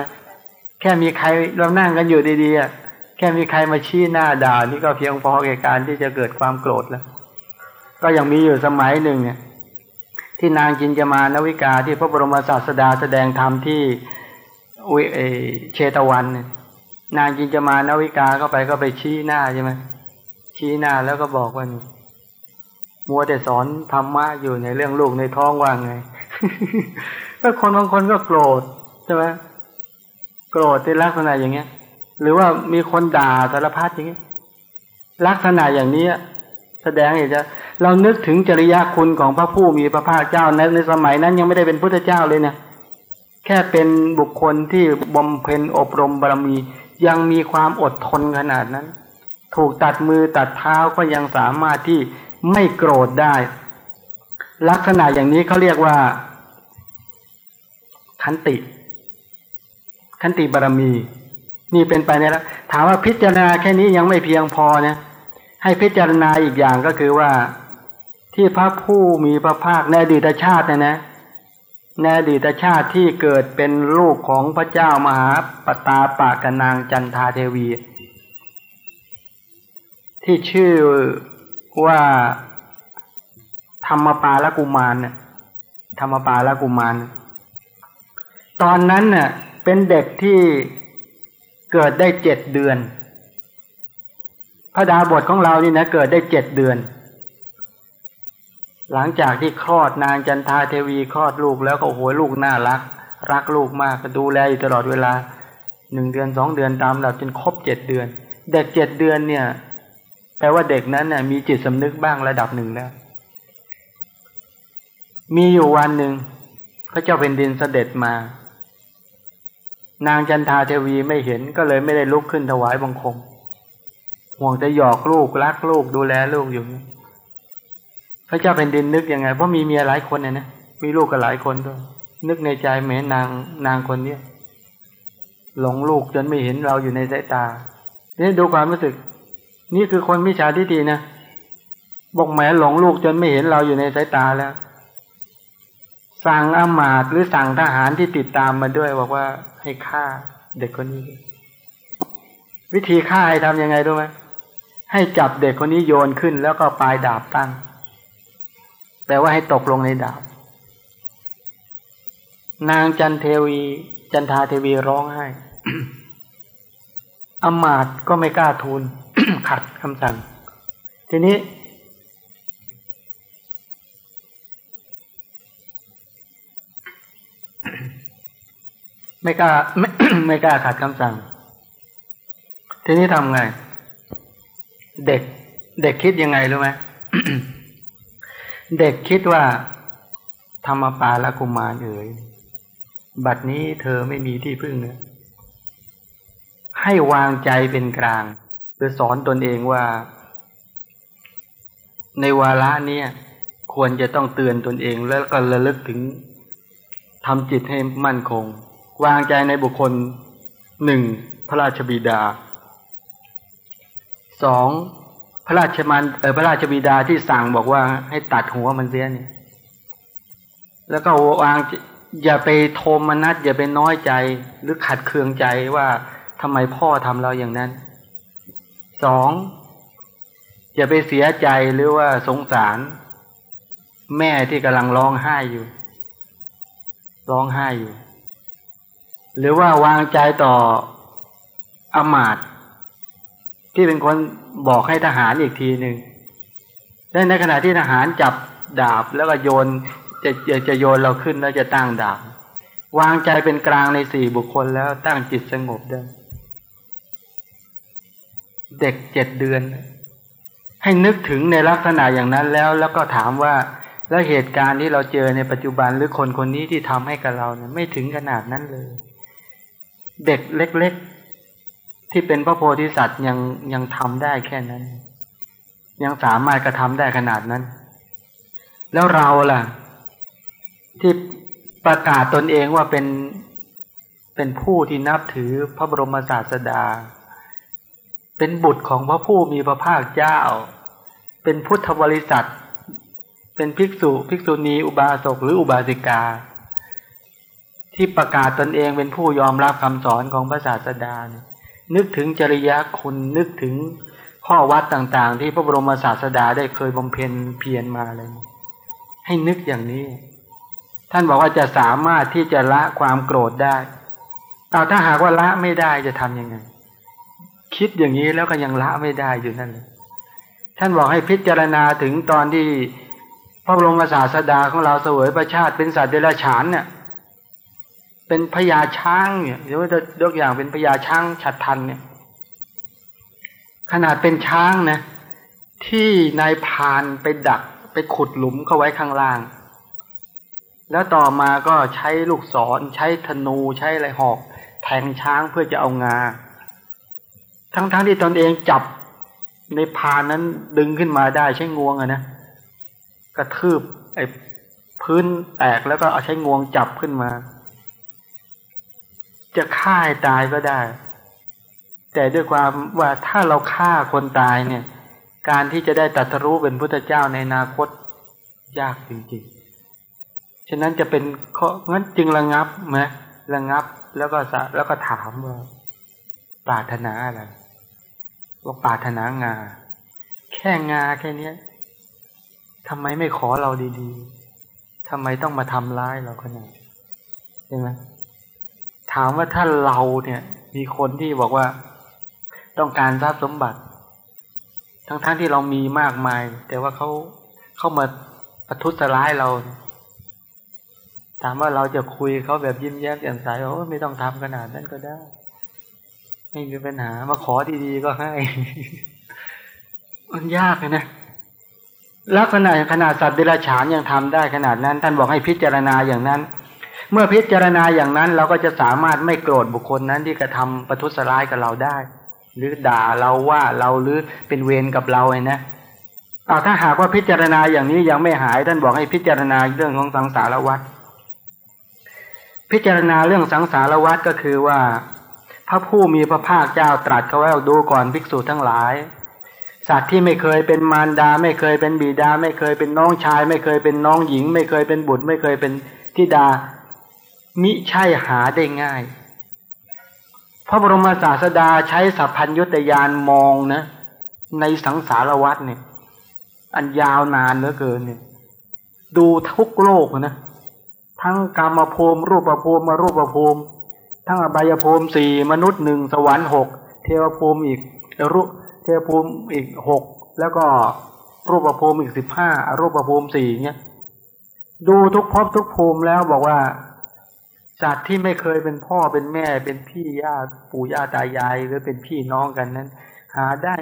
แค่มีใครเรานั่งกันอยู่ดีๆแค่มีใครมาชี้หน้าด่านี่ก็เพียงพอแก่การที่จะเกิดความโกรธแล้ว ก็ยังมีอยู่สมัยหนึ่งเนี่ย ที่นางจินจมานวิกาที่พระบรมศาสดาแสดงธรรมที่เชตวันเนี่ยนางจินจะมานวิกาเข้าไปก็ไปชี้หน้าใช่ไหมชี้หน้าแล้วก็บอกว่ามัวแต่สอนธรรมะอยู่ในเรื่องลูกในท้องว่าไงก็คนบางคนก็โกรธใช่ไหมโกรธในลักษณะอย่างเงี้ย หรือว่ามีคนด่าสารพัดอย่างเงี้ยลักษณะอย่างนี้ ดงเห็นจะเรานึกถึงจริยคุณของพระผู้มีพระภาคเจ้าในในสมัยนั้นยังไม่ได้เป็นพุทธเจ้าเลยเนี่ย แค่เป็นบุคคลที่บำเพ็ญอบรมบารมี ยังมีความอดทนขนาดนั้น ถูกตัดมือตัดเท้าก็ยังสามารถที่ไม่โกรธได้ ลักษณะอย่างนี้เขาเรียกว่าขันติขันติบารมี นี่เป็นไปในแล้วถามว่าพิจารณาแค่นี้ยังไม่เพียงพอเนะ ให้พิจารณาอีกอย่างก็คือว่าที่พระผู้มีพระภาคในอดีตชาตินะนะในอดีตชาติที่เกิดเป็นลูกของพระเจ้ามหาปตาปากนางจันทาเทวี ที่ชื่อว่าธรรมปาลกุมารเนี่ยธรรมปาลกุมาร ตอนนั้นเน่ะเป็นเด็กที่เกิดได้เจ็ดเดือน พระดาบทของเรานี่นะเกิดได้เจ็ดเดือน หลังจากที่คลอดนางจันทาเทวีคลอดลูกแล้วก็โอ้โหลูกน่ารัก รักลูกมากก็ดูแลอยู่ตลอดเวลาหนึ่งเดือนสองเดือนตามหลับจนครบเจ็ดเดือน เด็กเจ็ดเดือนเนี่ย แปลว่าเด็กนั้นน่ยมีจิตสำนึกบ้างระดับหนึ่งแล้วมีอยู่วันหนึ่งพระเจ้าเป็นดินเสด็จมา นางจันทาเทวีไม่เห็นก็เลยไม่ได้ลุกขึ้นถวายบังคม ห่วงจะหยอกลูกรักลูกดูแลลูกอยู่ พระเจ้าเป็นดินนึกยังไง เพราะมีเมียหลายคนเนี่ยนะมีลูกกันหลายคนด้วย นึกในใจแม้นางนางคนเนี้ยหลงลูกจนไม่เห็นเราอยู่ในสายตาเนี่ยดูความรู้สึก นี่คือคนมิจฉาทิฏฐินะบอกแหมหลงลูกจนไม่เห็นเราอยู่ในสายตาแล้ว สั่งอามาตหรือสั่งทหารที่ติดตามมาด้วย บอกว่าให้ฆ่าเด็กคนนี้ วิธีฆ่าให้ทำยังไงรู้ไหม ให้จับเด็กคนนี้โยนขึ้นแล้วก็ปลายดาบตั้ง แปลว่าให้ตกลงในดาบ นางจันเทวี จันทาเทวีร้องไห้อมาตก็ไม่กล้าทูลขัดคำสั่ง ทีนี้ ไม่กล้าไม่ไม่กล้าขัดคำสั่ง ทีนี้ทำไง เด็ก เด็กคิดยังไงรู้ไหมเด็กคิดว่า ธรรมปาละกุมารเอ๋ยบัดนี้เธอไม่มีที่พึ่งให้วางใจเป็นกลางเพื่อสอนตนเองว่า ในวาระนี้ควรจะต้องเตือนตนเองแล้วก็ระลึกถึงทำจิตให้มั่นคง วางใจในบุคคลหนึ่งพระราชบิดา สองพระราชมันเออพระราชบิดาที่สั่งบอกว่าให้ตัดหัวมันเสียนี่แล้วก็วางอย่าไปโทมนัสอย่าไปน้อยใจหรือขัดเคืองใจว่าทำไมพ่อทำเราอย่างนั้นสองอย่าไปเสียใจหรือว่าสงสาร แม่ที่กำลังร้องไห้อยู่ ร้องไห้อยู่ หรือว่าวางใจต่ออมาต ที่เป็นคนบอกให้ทหารอีกทีหนึ่งและในขณะที่ทหารจับดาบแล้วก็โยนจะจะจะโยนเราขึ้นแล้วจะตั้งดาบ วางใจเป็นกลางในสี่บุคคลแล้วตั้งจิตสงบได้ เด็กเจ็ดเดือน ให้นึกถึงในลักษณะอย่างนั้นแล้ว แล้วก็ถามว่าแล้วเหตุการณ์ที่เราเจอในปัจจุบันหรือคนคนนี้ที่ทำให้กับเราเนี่ยไม่ถึงขนาดนั้นเลย เด็กเล็ก ที่เป็นพระโพธิสัตว์ยังยังทำได้แค่นั้น ยังสามารถกระทำได้ขนาดนั้น แล้วเราล่ะ ที่ประกาศตนเองว่าเป็นเป็นผู้ที่นับถือพระบรมศาสดา เป็นบุตรของพระผู้มีพระภาคเจ้า เป็นพุทธบริษัท เป็นภิกษุภิกษุณีอุบาสกหรืออุบาสิกา ที่ประกาศตนเองเป็นผู้ยอมรับคำสอนของพระศาสดานึ นึกถึงจริยคุณนึกถึงข้อวัดต่างๆ ที่พระบรมศาสดาได้เคยบำเพ็ญเพียรมาเลย ให้นึกอย่างนี้ ท่านบอกว่าจะสามารถที่จะละความโกรธได้เอาถ้าหากว่าละไม่ได้จะทำยังไง คิดอย่างนี้แล้วก็ยังละไม่ได้อยู่นั่นเลยท่านบอกให้พิจารณาถึงตอนที่พระบรมศาสดาของเราเสวยประชาติเป็นสัตว์เดรัจฉานเนี่ย เป็นพญาช้างเนี่ยเดี๋ยวจะยกอย่างเป็นพญาช้างฉัดทันเนี่ย ขนาดเป็นช้างนะ ที่นายพานไปดักไปขุดหลุมเข้าไว้ข้างล่าง แล้วต่อมาก็ใช้ลูกศรใช้ธนูใช้อะไรหอก แทงช้างเพื่อจะเอางา ทั้งๆทที่ตนเองจับในพานนั้นดึงขึ้นมาได้ใช้งวงอะนะกระทืบไอ้พื้นแตกแล้วก็เอาใช้งวงจับขึ้นมา จะฆ่าตายก็ได้ แต่ด้วยความว่าถ้าเราฆ่าคนตายเนี่ย การที่จะได้ตัดรู้เป็นพุทธเจ้าในอนาคตยากจริงๆ ฉะนั้นจะเป็นข้องั้นจึงระงับไหมระงับแล้วก็แล้วก็ถามว่าปรารถนาอะไรว่าปรารถนางา แค่งาแค่นี้ทำไมไม่ขอเราดีๆทำไมต้องมาทำร้ายเราขนาดใช่ไหม ถามว่าถ้าเราเนี่ย มีคนที่บอกว่าต้องการทรัพย์สมบัติ ทั้งๆทที่เรามีมากมาย แต่ว่าเขาเข้ามาประทุษร้ายเรา ถามว่าเราจะคุยเขาแบบยิ้มแย้มแจ่มใสโอ้ไม่ต้องทำขนาดนั้นก็ได้ ไม่มีปัญหามาขอดีๆก็ให้มันยากเลยนะลักษณะขนาดสัตว์เดรัจฉานยังทำได้ขนาดนั้น ท่านบอกให้พิจารณาอย่างนั้น เมื่อพิจารณาอย่างนั้นเราก็จะสามารถไม่โกรธบุคคลนั้นที่กระทำประทุษร้ายกับเราได้ หรือด่าเราว่าเราหรือเป็นเวรกับเราไงนะเอาถ้าหากว่าพิจารณาอย่างนี้ยังไม่หายท่านบอกให้พิจารณาเรื่องของสังสารวัฏพิจารณาเรื่องสังสารวัฏก็คือว่า พระผู้มีพระภาคเจ้าตรัสเขาไว้ดูก่อนภิกษุทั้งหลาย สัตว์ที่ไม่เคยเป็นมารดา ไม่เคยเป็นบิดา ไม่เคยเป็นน้องชาย ไม่เคยเป็นน้องหญิง ไม่เคยเป็นบุตร ไม่เคยเป็นธิดา มิใช่หาได้ง่าย พระบรมศาสดาใช้สัพพัญญุตยานมองนะ ในสังสารวัฏเนี่ย อันยาวนานเหลือเกินเนี่ย ดูทุกโลกนะ ทั้งกรรมภูมิรูปภูมิมารูปภูมิ ทั้งอบายภูมิสี่มนุษย์หนึ่งสวรรค์หกเทวภูมิอีกรุเทวภูมิอีกหกแล้วก็รูปภูมิอีกสิบห้ารูปภูมิสี่เนี่ยดูทุกภพทุกภูมิแล้วบอกว่า สัตว์ที่ไม่เคยเป็นพ่อเป็นแม่เป็นพี่ย่าปู่ย่าตายายหรือเป็นพี่น้องกันนั้น หาได้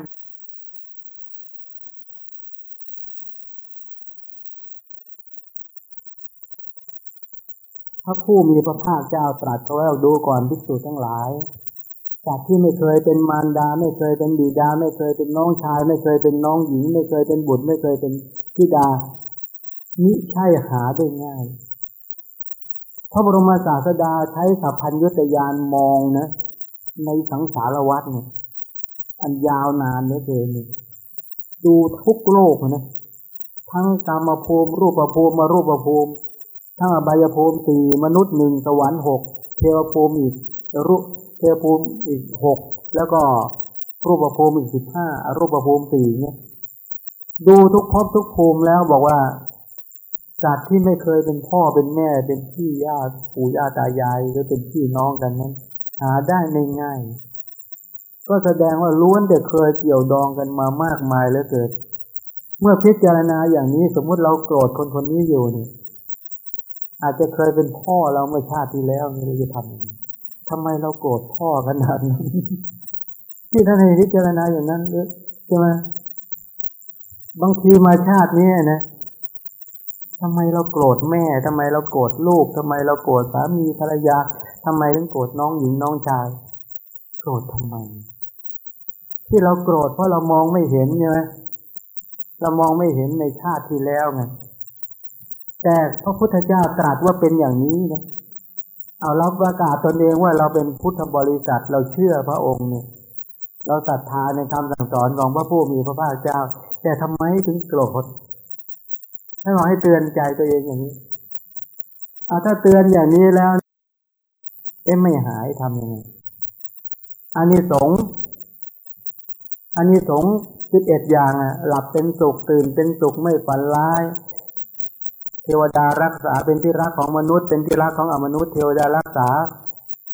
พระผู้มีพระภาคเจ้าตรัสไว้ดูก่อนภิกษุทั้งหลายจากที่ไม่เคยเป็นมารดา ไม่เคยเป็นบิดา ไม่เคยเป็นน้องชาย ไม่เคยเป็นน้องหญิง ไม่เคยเป็นบุตร ไม่เคยเป็นธิดามิใช่หาได้ง่าย พระบรมศาสดาใช้สัพพัญญุตยานมองนะ ในสังสารวัฏเนี่ย อันยาวนานเหลือเกินดูทุกโลกนะ ทั้งกรรมภูมิรูปภูมิมารูปภูมิ ทั้งอบายภูมิสี่มนุษย์หนึ่งสวรรค์หกเทวภูมิอีกรุเทวภูมิอีกหกแล้วก็รูปภูมิอีกสิบห้ารูปภูมิสี่เนี่ย ดูทุกภพทุกภูมิแล้วบอกว่า สัตว์ที่ไม่เคยเป็นพ่อเป็นแม่เป็นพี่ย่าปู่ย่าตายายหรือเป็นพี่น้องกันนั้น หาได้ไม่ง่าย ก็แสดงว่าล้วนแต่เคยเกี่ยวดองกันมามากมายแล้วเกิด เมื่อพิจารณาอย่างนี้สมมุติเราโกรธคนคนนี้อยู่เนี่ยอาจจะเคยเป็นพ่อเราเมื่อชาติที่แล้วนี่เราจะทำยังไงทำไมเราโกรธพ่อขนาดนั้นที่ท่านให้พิจารณาอย่างนั้นใช่ไหมบางทีมาชาตินี้นะ ทำไมเราโกรธแม่ทำไมเราโกรธลูกทำไมเราโกรธสามีภรรยาทำไมถึงโกรธน้องหญิงน้องชาย โกรธทำไม ที่เราโกรธเพราะเรามองไม่เห็นใช่ไหมเรามองไม่เห็นในชาติที่แล้วไงแต่พระพุทธเจ้าตรัสว่าเป็นอย่างนี้นะเอาเราประกาศตนเองว่าเราเป็นพุทธบริษัทเราเชื่อพระองค์เนี่ย เราศรัทธาในคำสั่งสอนของพระผู้มีพระภาคเจ้า แต่ทำไมถึงโกรธ ให้ขอให้เตือนใจตัวเองอย่างนี้เอาถ้าเตือนอย่างนี้แล้ว เอ๊ะไม่หายทำยังไงอันนี้สงอันนี้สงสิบเอ็ดอย่างอะ หลับเป็นสุขตื่นเป็นสุขไม่ฝันร้าย เทวดารักษาเป็นที่รักของมนุษย์ เป็นที่รักของอมนุษย์ เทวดารักษา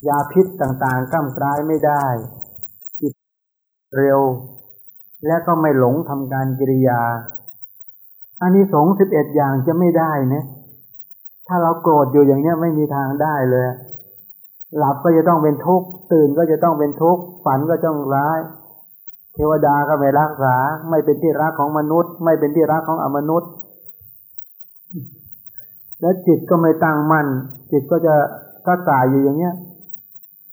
ยาพิษต่างๆก้ามกลายไม่ได้จิตเร็ว และก็ไม่หลงทำการกิริยา อันนี้สงสิบเอ็ดอย่างจะไม่ได้นะถ้าเราโกรธอยู่อย่างเนี้ยไม่มีทางได้เลย หลับก็จะต้องเป็นทุกข์ตื่นก็จะต้องเป็นทุกข์ฝันก็ต้องร้าย เทวดาก็ไม่รักษา ไม่เป็นที่รักของมนุษย์ ไม่เป็นที่รักของอมนุษย์ แล้วจิตก็ไม่ตั้งมั่นจิตก็จะก็ตายอยู่อย่างเนี้ย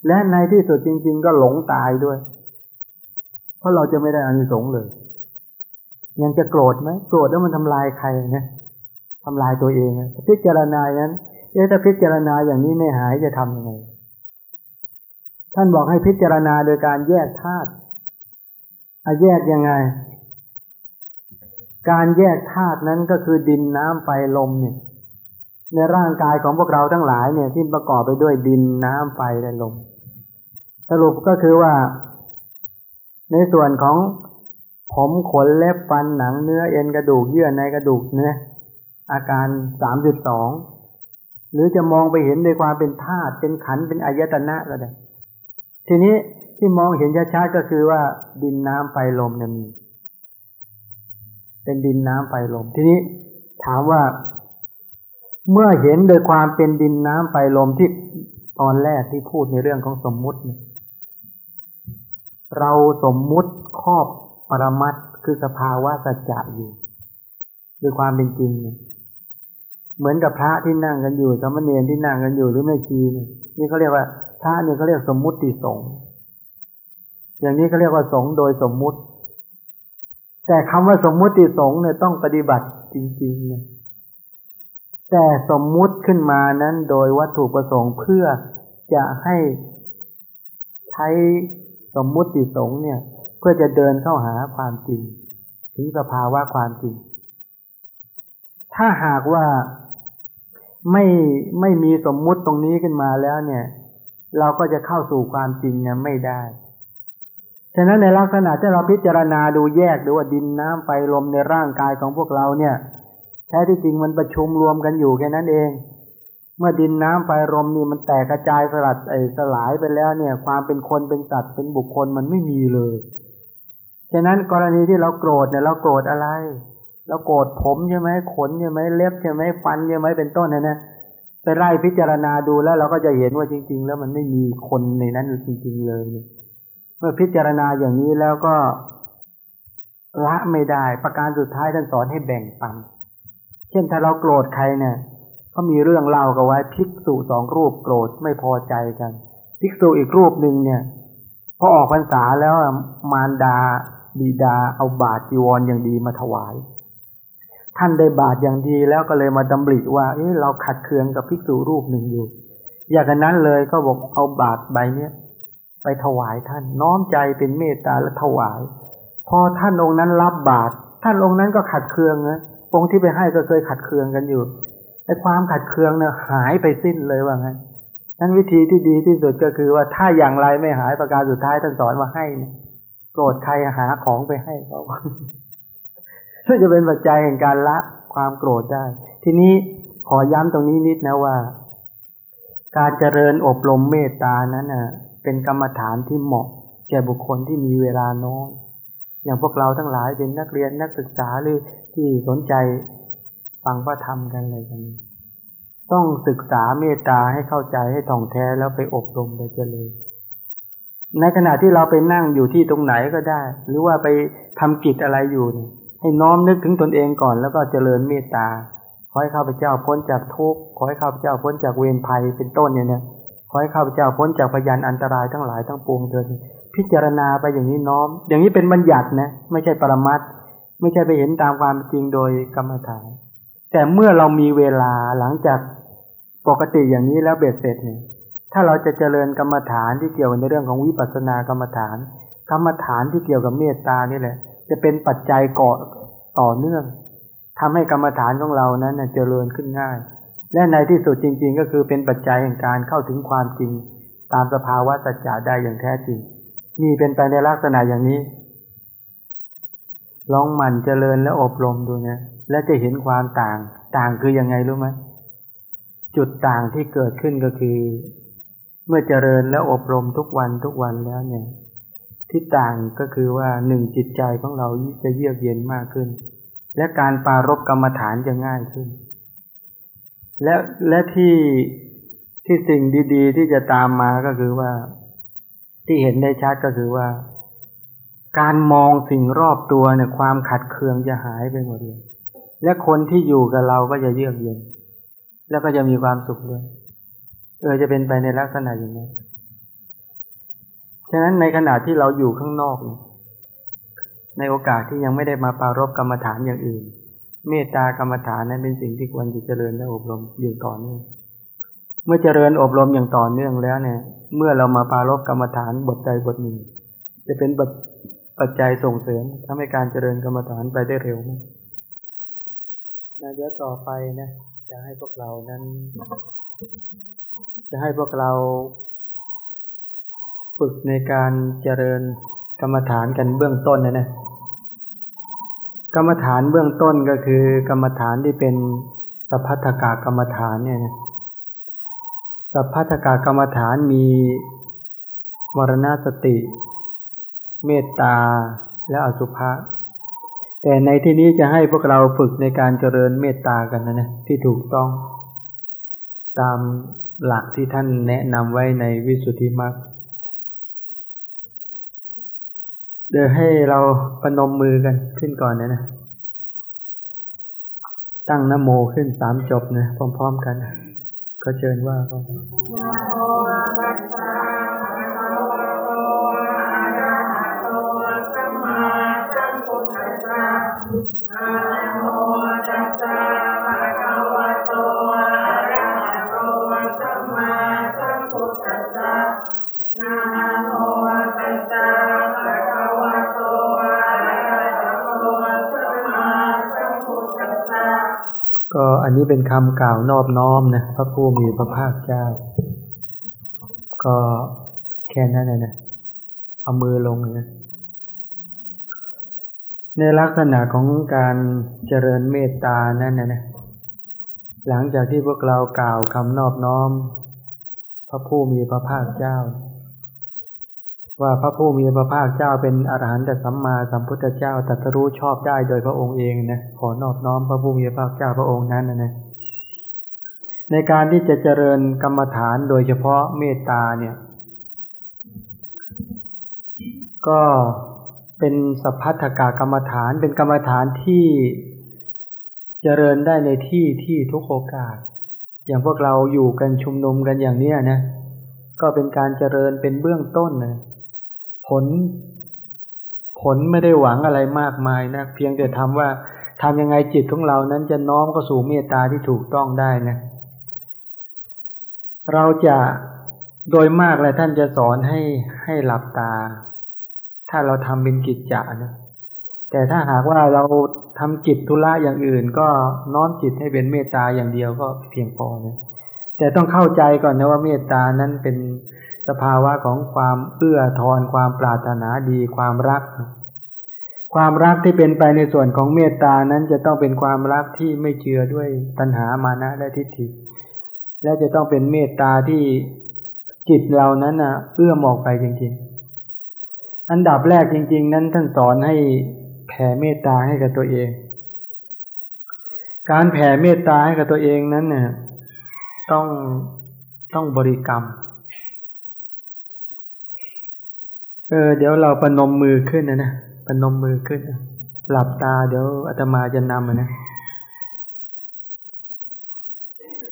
และในที่สุดจริง ๆ ก็หลงตายด้วย เพราะเราจะไม่ได้อานิสงส์เลย ยังจะโกรธไหมโกรธแล้วมันทำลายใครนี่ยทำลายตัวเองถ้าพิจารณาอย่างนั้นถ้าพิจารณาอย่างนี้ไม่หายจะทํำยังไง ท่านบอกให้พิจารณาโดยการแยกธาตุอาแยกยังไง การแยกธาตุนั้นก็คือดินน้ำไฟลมเนี่ย ในร่างกายของพวกเราทั้งหลายเนี่ยที่ประกอบไปด้วยดินน้ำไฟและลม สรุปก็คือว่า ในส่วนของ ผมขนเล็บฟันหนังเนื้อเอ็นกระดูกเยื่อในกระดูกเนื้ออาการสามจุดสองหรือจะมองไปเห็นในความเป็นธาตุเป็นขันเป็นอายตนะก็ได้ทีนี้ที่มองเห็นชัดๆก็คือว่าดินน้ำไฟลมเนี่ยมี เป็นดินน้ำไฟลม ทีนี้ถามว่า เมื่อเห็นโดยความเป็นดินน้ำไฟลมที่ตอนแรกที่พูดในเรื่องของสมมุติ เราสมมุติครอบ ปรมัตคือสภาวะสัจจะอยู่ด้วยความเป็นจริงเนี่ยเหมือนกับพระที่นั่งกันอยู่สมณเณรที่นั่งกันอยู่หรือแม่ชีนี่นี่เขาเรียกว่าพระเนี่ยเขาเรียกสมมุติสงฆ์อย่างนี้เขาเรียกว่าสงฆ์โดยสมมุติ แต่คำว่าสมมุติสงฆ์เนี่ยต้องปฏิบัติจริงๆเนี่ยแต่สมมุติขึ้นมานั้นโดยวัตถุประสงค์เพื่อจะให้ใช้สมมุติสงฆ์เนี่ย เพื่อจะเดินเข้าหาความจริง ถึงสภาวะความจริง ถ้าหากว่าไม่ไม่มีสมมุติตรงนี้ขึ้นมาแล้วเนี่ย เราก็จะเข้าสู่ความจริงเนี่ยไม่ได้ฉะนั้นในลักษณะที่เราพิจารณาดูแยกดูว่าดินน้ำไฟลมในร่างกายของพวกเราเนี่ย แท้ที่จริงมันประชุมรวมกันอยู่แค่นั้นเอง เมื่อดินน้ำไฟลมนี่มันแตกกระจายสลัดไอสลายไปแล้วเนี่ย ความเป็นคนเป็นสัตว์เป็นบุคคลมันไม่มีเลย ฉะนั้นกรณีที่เราโกรธเนี่ยเราโกรธอะไรแล้วโกรธผมใช่ไหมขนใช่ไหมเล็บใช่ไหมฟันใช่ไหมเป็นต้นนะนะไปไล่พิจารณาดูแล้วเราก็จะเห็นว่าจริง ๆ แล้วมันไม่มีคนในนั้นอยู่จริง ๆ เลยเมื่อพิจารณาอย่างนี้แล้วก็ละไม่ได้ ประการสุดท้ายท่านสอนให้แบ่งปัน เช่นถ้าเราโกรธใครเนี่ยเขามีเรื่องเล่ากันไว้ภิกษุสองรูปโกรธไม่พอใจกัน ภิกษุอีกรูปหนึ่งเนี่ยพอออกพรรษาแล้วมารดา บิดาเอาบาตรจีวรอย่างดีมาถวาย ท่านได้บาตรอย่างดีแล้วก็เลยมาดำริว่า เอ๊ะเราขัดเคืองกับภิกษุรูปหนึ่งอยู่ อย่างนั้นเลยก็บอกเอาบาตรใบเนี้ยไปถวายท่านน้อมใจเป็นเมตตาและถวาย พอท่านองค์นั้นรับบาตรท่านองค์นั้นก็ขัดเคืองนะองค์ที่ไปให้ก็เคยขัดเคืองกันอยู่ไอ้ความขัดเคืองเนี่ยหายไปสิ้นเลยว่างั้นนั้นวิธีที่ดีที่สุดก็คือว่าถ้าอย่างไรไม่หายประการสุดท้ายท่านสอนว่าให้ โกรธใครหาของไปให้เขาเพื่อจะเป็นปัจจัยแห่งการละความโกรธได้ ทีนี้ขอย้ำตรงนี้นิดนะว่า การเจริญอบรมเมตตานั้นนะเป็นกรรมฐานที่เหมาะ แก่บุคคลที่มีเวลาน้อยอย่างพวกเราทั้งหลายเป็นนักเรียนนักศึกษาหรือที่สนใจฟังพระธรรมกันเลยกันต้องศึกษาเมตตาให้เข้าใจให้ท่องแท้แล้วไปอบรมไปเจริญ ในขณะที่เราไปนั่งอยู่ที่ตรงไหนก็ได้ หรือว่าไปทำกิจอะไรอยู่นี่ให้น้อมนึกถึงตนเองก่อน แล้วก็เจริญเมตตา ขอให้ข้าพเจ้าพ้นจากทุกข์ ขอให้ข้าพเจ้าพ้นจากเวรภัยเป็นต้นเนี่ยเนี่ย ขอให้ข้าพเจ้าพ้นจากพยานอันตรายทั้งหลายทั้งปวงเถิดพิจารณาไปอย่างนี้น้อม อย่างนี้เป็นบัญญัตินะ ไม่ใช่ปรมัตไม่ใช่ไปเห็นตามความจริงโดยกรรมฐาน แต่เมื่อเรามีเวลาหลังจากปกติอย่างนี้แล้วเบ็ดเสร็จเนี่ย ถ้าเราจะเจริญกรรมฐานที่เกี่ยวในเรื่องของวิปัสสนากรรมฐาน กรรมฐานที่เกี่ยวกับเมตตานี่แหละ จะเป็นปัจจัยเกาะต่อเนื่องทำให้กรรมฐานของเรานั้นเจริญขึ้นง่าย และในที่สุดจริง ๆ ก็คือเป็นปัจจัยแห่งการเข้าถึงความจริง ตามสภาวะสัจจะได้อย่างแท้จริงนี่เป็นไปในลักษณะอย่างนี้ ลองหมั่นเจริญและอบรมดูนะและจะเห็นความต่าง ต่างคือยังไงรู้ไหมจุดต่างที่เกิดขึ้นก็คือ เมื่อเจริญและอบรมทุกวันทุกวันแล้วเนี่ยที่ต่างก็คือว่าหนึ่งจิตใจของเราจะเยือกเย็นมากขึ้น และการปารบกรรมฐานจะง่ายขึ้น และและที่ที่สิ่งดีๆ ที่จะตามมาก็คือว่า ที่เห็นได้ชัดก็คือว่า การมองสิ่งรอบตัวเนี่ยความขัดเคืองจะหายไปหมดเลย และคนที่อยู่กับเราก็จะเยือกเย็น แล้วก็จะมีความสุขด้วย เออจะเป็นไปในลักษณะอย่างนี้ฉะนั้นในขณะที่เราอยู่ข้างนอก ในโอกาสที่ยังไม่ได้มาปารบกรรมฐานอย่างอื่น เมตตากรรมฐานนั้นเป็นสิ่งที่ควรจะเจริญและอบรมอย่างต่อเนื่องเมื่อเจริญอบรมอย่างต่อเนื่องแล้วเนี่ย เมื่อเรามาปารบกรรมฐานบทใดบทหนึ่ง จะเป็นบทปัจจัยส่งเสริมทำให้การเจริญกรรมฐานไปได้เร็วมากนะเดี๋ยวต่อไปนะจะให้พวกเรานั้น จะให้พวกเราฝึกในการเจริญกรรมฐานกันเบื้องต้นนะนะกรรมฐานเบื้องต้นก็คือ กรรมฐานที่เป็นสัพพัทธกากรรมฐานเนี่ยนะสัพพัทธกากรรมฐานมีมรณสติ เมตตาและอสุภะแต่ในที่นี้จะให้พวกเราฝึกในการเจริญเมตตากันนะนะที่ถูกต้อง ตาม หลักที่ท่านแนะนำไว้ในวิสุทธิมรรคเดี๋ยวให้เราปนมมือกันขึ้นก่อนนะนะ ตั้งนโมขึ้นสามจบนะพร้อมๆกัน ก็เชิญว่าก็ นี้เป็นคำกล่าวนอบน้อมนะพระผู้มีพระภาคเจ้า ก็แค่นั้นนะเอามือลงนะในลักษณะของการเจริญเมตตานั่นนะนะหลังจากที่พวกเรากล่าวคำนอบน้อม พระผู้มีพระภาคเจ้า ว่าพระผู้มีพระภาคเจ้าเป็นอรหันตสัมมาสัมพุทธเจ้าตรัสรู้ชอบได้โดยพระองค์เองนะขอนอบน้อมพระผู้มีพระภาคเจ้าพระองค์นั้นนะนะในการที่จะเจริญกรรมฐานโดยเฉพาะเมตตาเนี่ย ก็เป็นสัพพัทธกากรรมฐานเป็นกรรมฐานที่เจริญได้ในที่ที่ทุกโอกาส อย่างพวกเราอยู่กันชุมนุมกันอย่างเนี้ยนะก็เป็นการเจริญเป็นเบื้องต้นนะ ผล ผลไม่ได้หวังอะไรมากมายนะ เพียงแต่ทำว่าทำยังไงจิตของเรานั้นจะน้อมก็สู่เมตตาที่ถูกต้องได้นะ เราจะโดยมากเลยท่านจะสอนให้ให้หลับตา ถ้าเราทำเป็นกิจจะนะแต่ถ้าหากว่าเราทำกิจธุระอย่างอื่น ก็น้อมจิตให้เป็นเมตตาอย่างเดียวก็เพียงพอนะแต่ต้องเข้าใจก่อนนะว่าเมตตานั้นเป็น สภาวะของความเอื้อทอนความปรารถนาดีความรัก ความรักที่เป็นไปในส่วนของเมตตานั้นจะต้องเป็นความรักที่ไม่เจือด้วยตัณหามานะและทิฏฐิ และจะต้องเป็นเมตตาที่จิตเรานั้นนะเอื้อมออกไปจริงๆ อันดับแรกจริง ๆ นั้นท่านสอนให้แผ่เมตตาให้กับตัวเอง การแผ่เมตตาให้กับตัวเองนั้นเนี่ยต้องต้องบริกรรม เออเดี๋ยวเราปนมมือขึ้นนะนะปนมมือขึ้นหลับตาเดี๋ยวอาตมาจะนำนะ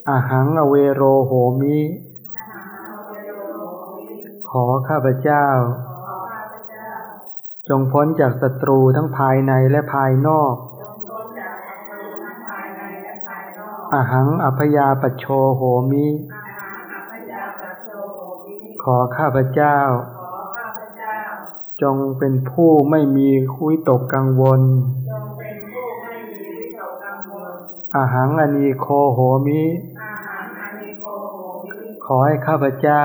อาหังอเวโรโหมิ ขอข้าพเจ้า จงพ้นจากศัตรูทั้งภายในและภายนอกอาหังอภยาปโชโหมิ ขอข้าพเจ้า จงเป็นผู้ไม่มีคุยตกกังวล อาหารอนีโคโหมิ ขอให้ข้าพเจ้า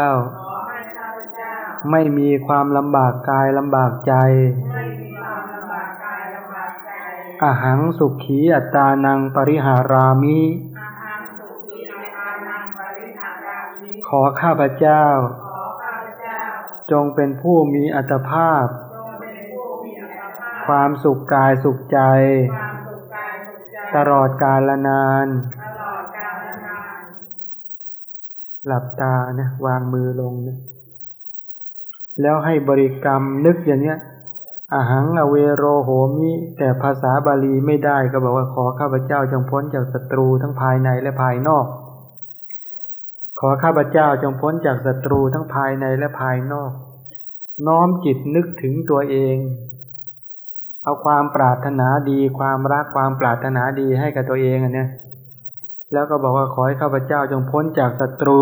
ไม่มีความลำบากกายลำบากใจ อาหังสุขีอัตานังปริหารามิ ขอข้าพเจ้า จงเป็นผู้มีอัตภาพ ความสุขกายสุขใจ ตลอดกาลนาน หลับตานะวางมือลงนะแล้วให้บริกรรมนึกอย่างเนี้ยอาหังอเวโรโหมิ แต่ภาษาบาลีไม่ได้ก็บอกว่าขอข้าพเจ้าจงพ้นจากศัตรูทั้งภายในและภายนอก อข้าพเจ้าจงพ้นจากศัตรูทั้งภายในและภายนอก น้อมจิตนึกถึงตัวเอง เอาความปรารถนาดีความรักความปรารถนาดีให้กับตัวเองอันนี้แล้วก็บอกว่าขอให้ข้าพเจ้าจงพ้นจากศัตรู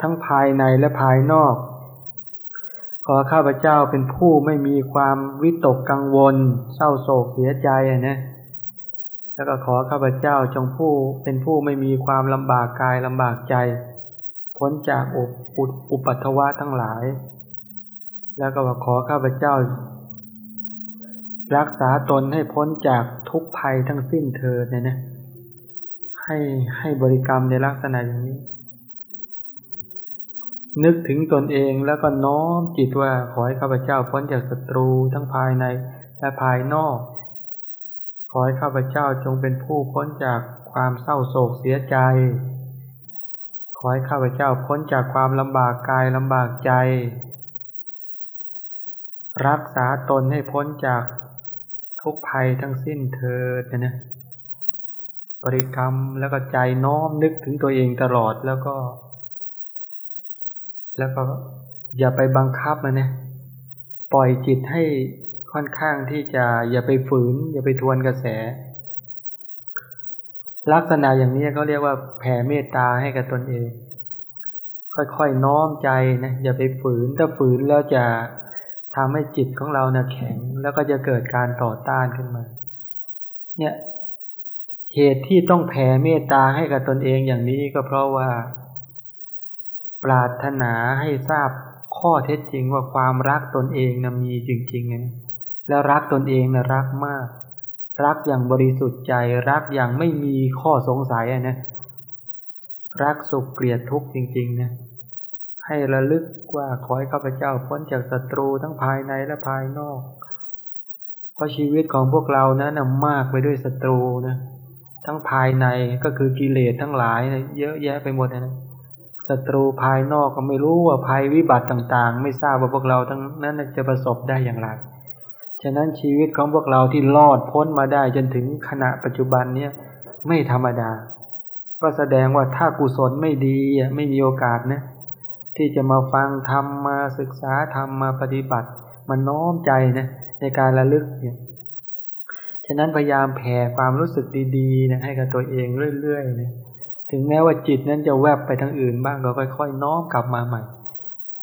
ทั้งภายในและภายนอก ขอข้าพเจ้าเป็นผู้ไม่มีความวิตกกังวล เศร้าโศกเสียใจอะนะแล้วก็ขอข้าพเจ้าจงผู้เป็นผู้ไม่มีความลำบากกายลำบากใจ พ้นจากอุปอุปัตวะทั้งหลาย แล้วก็ว่าขอข้าพเจ้า รักษาตนให้พ้นจากทุกภัยทั้งสิ้นเธอเนี่ยนะให้ให้บริกรรมในลักษณะอย่างนี้ นึกถึงตนเองแล้วก็น้อมจิตว่าขอให้ข้าพเจ้าพ้นจากศัตรูทั้งภายในและภายนอก ขอให้ข้าพเจ้าจงเป็นผู้พ้นจากความเศร้าโศกเสียใจ ขอให้ข้าพเจ้าพ้นจากความลำบากกายลำบากใจ รักษาตนให้พ้นจากทุกภัยทั้งสิ้นเถิดนะบริกรรมแล้วก็ใจน้อมนึกถึงตัวเองตลอดแล้วก็ แล้วก็อย่าไปบังคับมันนะปล่อยจิตให้ค่อนข้างที่จะอย่าไปฝืน อย่าไปทวนกระแส ลักษณะอย่างนี้เขาเรียกว่าแผ่เมตตาให้กับตนเอง ค่อยๆน้อมใจนะอย่าไปฝืนถ้าฝืนแล้วจะทำให้จิตของเราเนะ่ยแข็งแล้วก็จะเกิดการต่อต้านขึ้นมา เนี่ยเหตุที่ต้องแผ่เมตตาให้กับตนเองอย่างนี้ก็เพราะว่า ปรารถนาให้ทราบข้อเท็จจริงว่าความรักตนเองนะมีจริงๆนะแล้วรักตนเองนะรักมาก รักอย่างบริสุทธิ์ใจ รักอย่างไม่มีข้อสงสัยนะ รักสุขเกลียดทุกข์จริง ๆ นะ ให้ระลึกว่าขอให้ข้าพเจ้าพ้นจากศัตรูทั้งภายในและภายนอก เพราะชีวิตของพวกเรานะั้นมากไปด้วยศัตรูนะ ทั้งภายในก็คือกิเลสทั้งหลายนะเยอะแยะไปหมดนะศัตรูภายนอกก็ไม่รู้ว่าภัยวิบัติต่าง ๆ ไม่ทราบว่าพวกเราทั้งนั้นจะประสบได้อย่างไร ฉะนั้นชีวิตของพวกเราที่รอดพ้นมาได้จนถึงขณะปัจจุบันเนี้ยไม่ธรรมดา ก็แสดงว่าถ้ากุศลไม่ดีไม่มีโอกาสนะที่จะมาฟังทำมาศึกษาทำมาปฏิบัติมันน้อมใจนะในการระลึกเนี่ยฉะนั้นพยายามแผ่ความรู้สึกดีๆนะให้กับตัวเองเรื่อยๆนะถึงแม้ว่าจิตนั้นจะแวบไปทางอื่นบ้างก็ค่อย ๆ น้อมกลับมาใหม่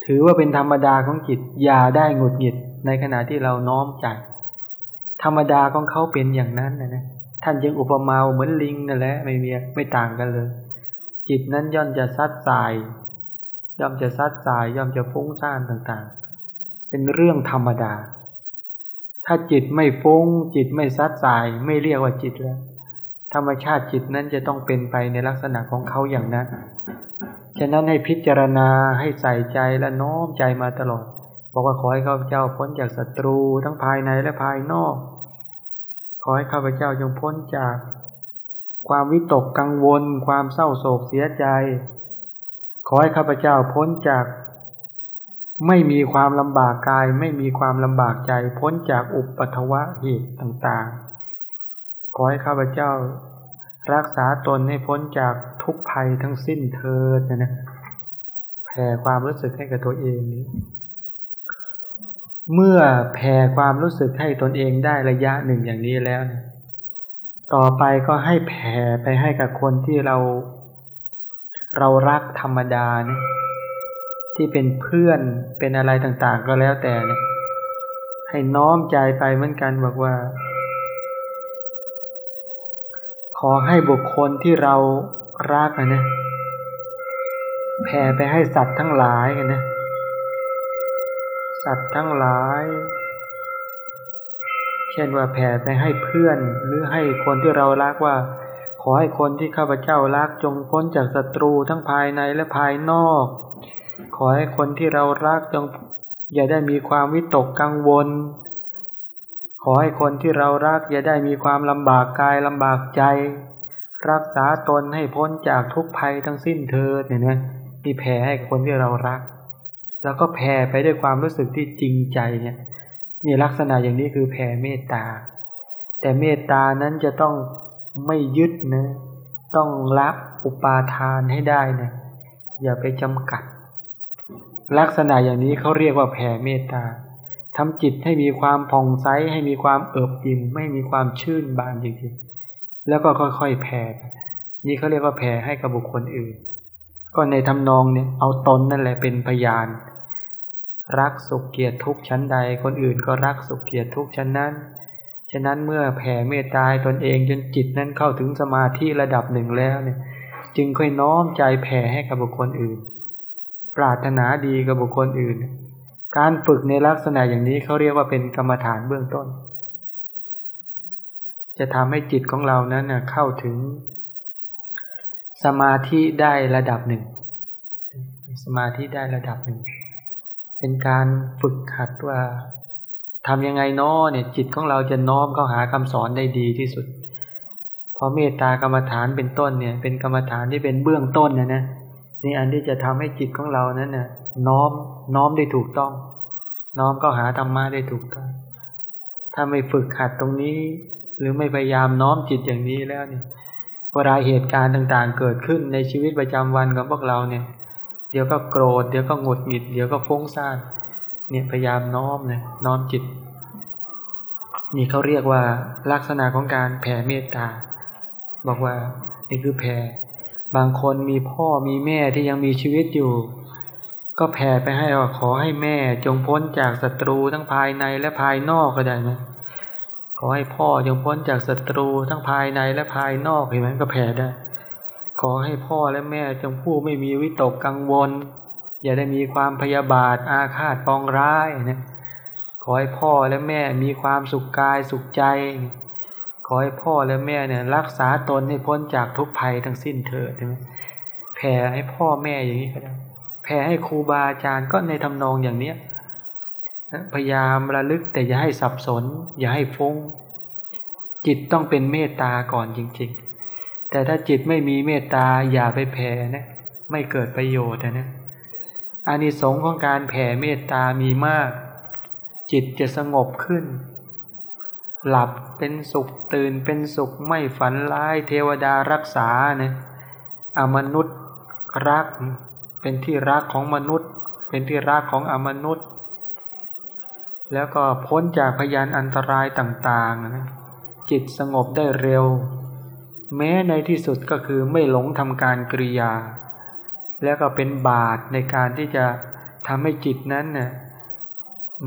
ถือว่าเป็นธรรมดาของจิตอย่าได้หงุดหงิด ในขณะที่เราน้อมใจ ธรรมดาของเขาเป็นอย่างนั้นนะนะท่านจึงอุปมาเหมือนลิงนั่นแหละไม่มีไม่ต่างกันเลย จิตนั้นย่อมจะซัดสาย ย่อมจะซัดสาย ย่อมจะฟุ้งซ่านต่างๆ เป็นเรื่องธรรมดา ถ้าจิตไม่ฟุ้ง จิตไม่ซัดสาย ไม่เรียกว่าจิตแล้ว ธรรมชาติจิตนั้นจะต้องเป็นไปในลักษณะของเขาอย่างนั้น ฉะนั้นให้พิจารณาให้ใส่ใจและน้อมใจมาตลอด บอกว่าขอให้ข้าพเจ้าพ้นจากศัตรูทั้งภายในและภายนอก ขอให้ข้าพเจ้าจงพ้นจาก ความวิตกกังวล ความเศร้าโศกเสียใจ ขอให้ข้าพเจ้าพ้นจาก ไม่มีความลำบากกาย ไม่มีความลำบากใจ พ้นจากอุปัทวะเหตุต่างๆ ขอให้ข้าพเจ้ารักษาตนให้พ้นจากทุกภัยทั้งสิ้นเถิดนะนะแผ่ความรู้สึกให้กับตัวเองนี้ เมื่อแผ่ความรู้สึกให้ตนเองได้ระยะหนึ่งอย่างนี้แล้วนะต่อไปก็ให้แผ่ไปให้กับคนที่เรา เรารักธรรมดานะที่เป็นเพื่อนเป็นอะไรต่างๆ ก็แล้วแต่นะให้น้อมใจไปเหมือนกันบอกว่า ขอให้บุคคลที่เรารักนะนะแผ่ไปให้สัตว์ทั้งหลายกันนะ สัตว์ทั้งหลาย เช่นว่าแผ่ไปให้เพื่อนหรือให้คนที่เรารักว่า ขอให้คนที่ข้าพเจ้ารักจงพ้นจากศัตรูทั้งภายในและภายนอก ขอให้คนที่เรารักจงอย่าได้มีความวิตกกังวล ขอให้คนที่เรารักอย่าได้มีความลำบากกายลำบากใจ รักษาตนให้พ้นจากทุกภัยทั้งสิ้นเถิดเนี่ยนะมีแผ่ให้คนที่เรารัก แล้วก็แผ่ไปด้วยความรู้สึกที่จริงใจเนี่ยนี่ลักษณะอย่างนี้คือแผ่เมตตา แต่เมตตานั้นจะต้องไม่ยึดนะต้องรับอุปาทานให้ได้นะอย่าไปจำกัด ลักษณะอย่างนี้เขาเรียกว่าแผ่เมตตาทำจิตให้มีความผ่องใสให้มีความเอิบอิ่มไม่มีความชื่นบานจริงๆแล้วก็ค่อยๆแผ่นี่เขาเรียกว่าแผ่ให้กับบุคคลอื่น ก็ในทำนองเนี่ยเอาตนนั่นแหละเป็นพยาน รักสุขเกียรติทุกชั้นใด คนอื่นก็รักสุขเกียรติทุกชั้นนั้น ฉะนั้นเมื่อแผ่เมตตาตนเองจนจิตนั้นเข้าถึงสมาธิระดับหนึ่งแล้วเนี่ย จึงค่อยน้อมใจแผ่ให้กับบุคคลอื่น ปรารถนาดีกับบุคคลอื่น การฝึกในลักษณะอย่างนี้เขาเรียกว่าเป็นกรรมฐานเบื้องต้น จะทำให้จิตของเรานั้นเข้าถึงสมาธิได้ระดับหนึ่ง สมาธิได้ระดับหนึ่ง เป็นการฝึกขัดว่าทำยังไงน้อเนี่ยจิตของเราจะน้อมเข้าหาคำสอนได้ดีที่สุดพอเมตตากรรมฐานเป็นต้นเนี่ย เป็นกรรมฐานที่เป็นเบื้องต้นนะนะนี่อันที่จะทำให้จิตของเรานั้นน่ะน้อมน้อมได้ถูกต้อง น้อมก็หาธรรมะได้ถูกต้อง ถ้าไม่ฝึกขัดตรงนี้ หรือไม่พยายามน้อมจิตอย่างนี้แล้วเนี่ยเวลาเหตุการณ์ต่างๆ เกิดขึ้นในชีวิตประจำวันของพวกเราเนี่ย ดี๋ยวก็โกรธ เดี๋ยวก็หงุดหงิด เดี๋ยวก็ฟุ้งซ่าน เนี่ยพยายามน้อมเนี่ยน้อมจิต นี่เขาเรียกว่าลักษณะของการแผ่เมตตา บอกว่านี่คือแผ่บางคนมีพ่อมีแม่ที่ยังมีชีวิตอยู่ ก็แผ่ไปให้ว่าขอให้แม่จงพ้นจากศัตรูทั้งภายในและภายนอกก็ได้นะขอให้พ่อจงพ้นจากศัตรูทั้งภายในและภายนอกเห็นไหมก็แผ่ได้ ขอให้พ่อและแม่จงผู้ไม่มีวิตกกังวล อย่าได้มีความพยาบาทอาฆาตปองร้ายนะขอให้พ่อและแม่มีความสุขกายสุขใจ ขอให้พ่อและแม่เนี่ยรักษาตนให้พ้นจากทุกภัยทั้งสิ้นเถิดใช่ไหมแผ่ให้พ่อแม่อย่างนี้ก็ได้แผ่ให้ครูบาอาจารย์ก็ในทำนองอย่างเนี้ยพยายามระลึกแต่อย่าให้สับสน อย่าให้ฟง้ง จิตต้องเป็นเมตตาก่อนจริง ๆ แต่ถ้าจิตไม่มีเมตตาอย่าไปแผ่นะ ไม่เกิดประโยชน์นะอานิสงส์ของการแผ่เมตตามีมาก จิตจะสงบขึ้น หลับเป็นสุขตื่นเป็นสุขไม่ฝันร้ายเทวดารักษาเนี่ยอมนุษย์รัก เป็นที่รักของมนุษย์ เป็นที่รักของอมนุษย์ แล้วก็พ้นจากพยานอันตรายต่างๆนะจิตสงบได้เร็ว แม้ในที่สุดก็คือไม่หลงทำการกริยา แล้วก็เป็นบาตในการที่จะทำให้จิตนั้นน่ย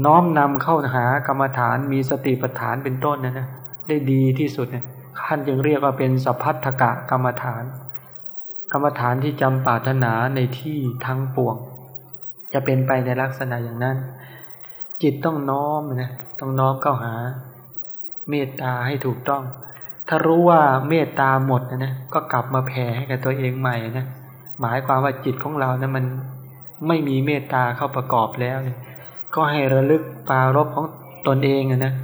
น้อมนำเข้าหากรรมฐานมีสติปัฏฐานเป็นต้นนะนะได้ดีที่สุดนะขั้นจึงเรียกว่าเป็นสัพพัทธกะกรรมฐาน กรรมฐานที่จำปาถนาในที่ทั้งปวง จะเป็นไปในลักษณะอย่างนั้น จิตต้องน้อมนะต้องน้อมเข้าหา เมตตาให้ถูกต้อง ถ้ารู้ว่าเมตตาหมดนะนะก็กลับมาแผ่ให้กับตัวเองใหม่นะหมายความว่าจิตของเรานะมันไม่มีเมตตาเข้าประกอบแล้วเนี่ยก็ให้ระลึกปารบของตนเองนะ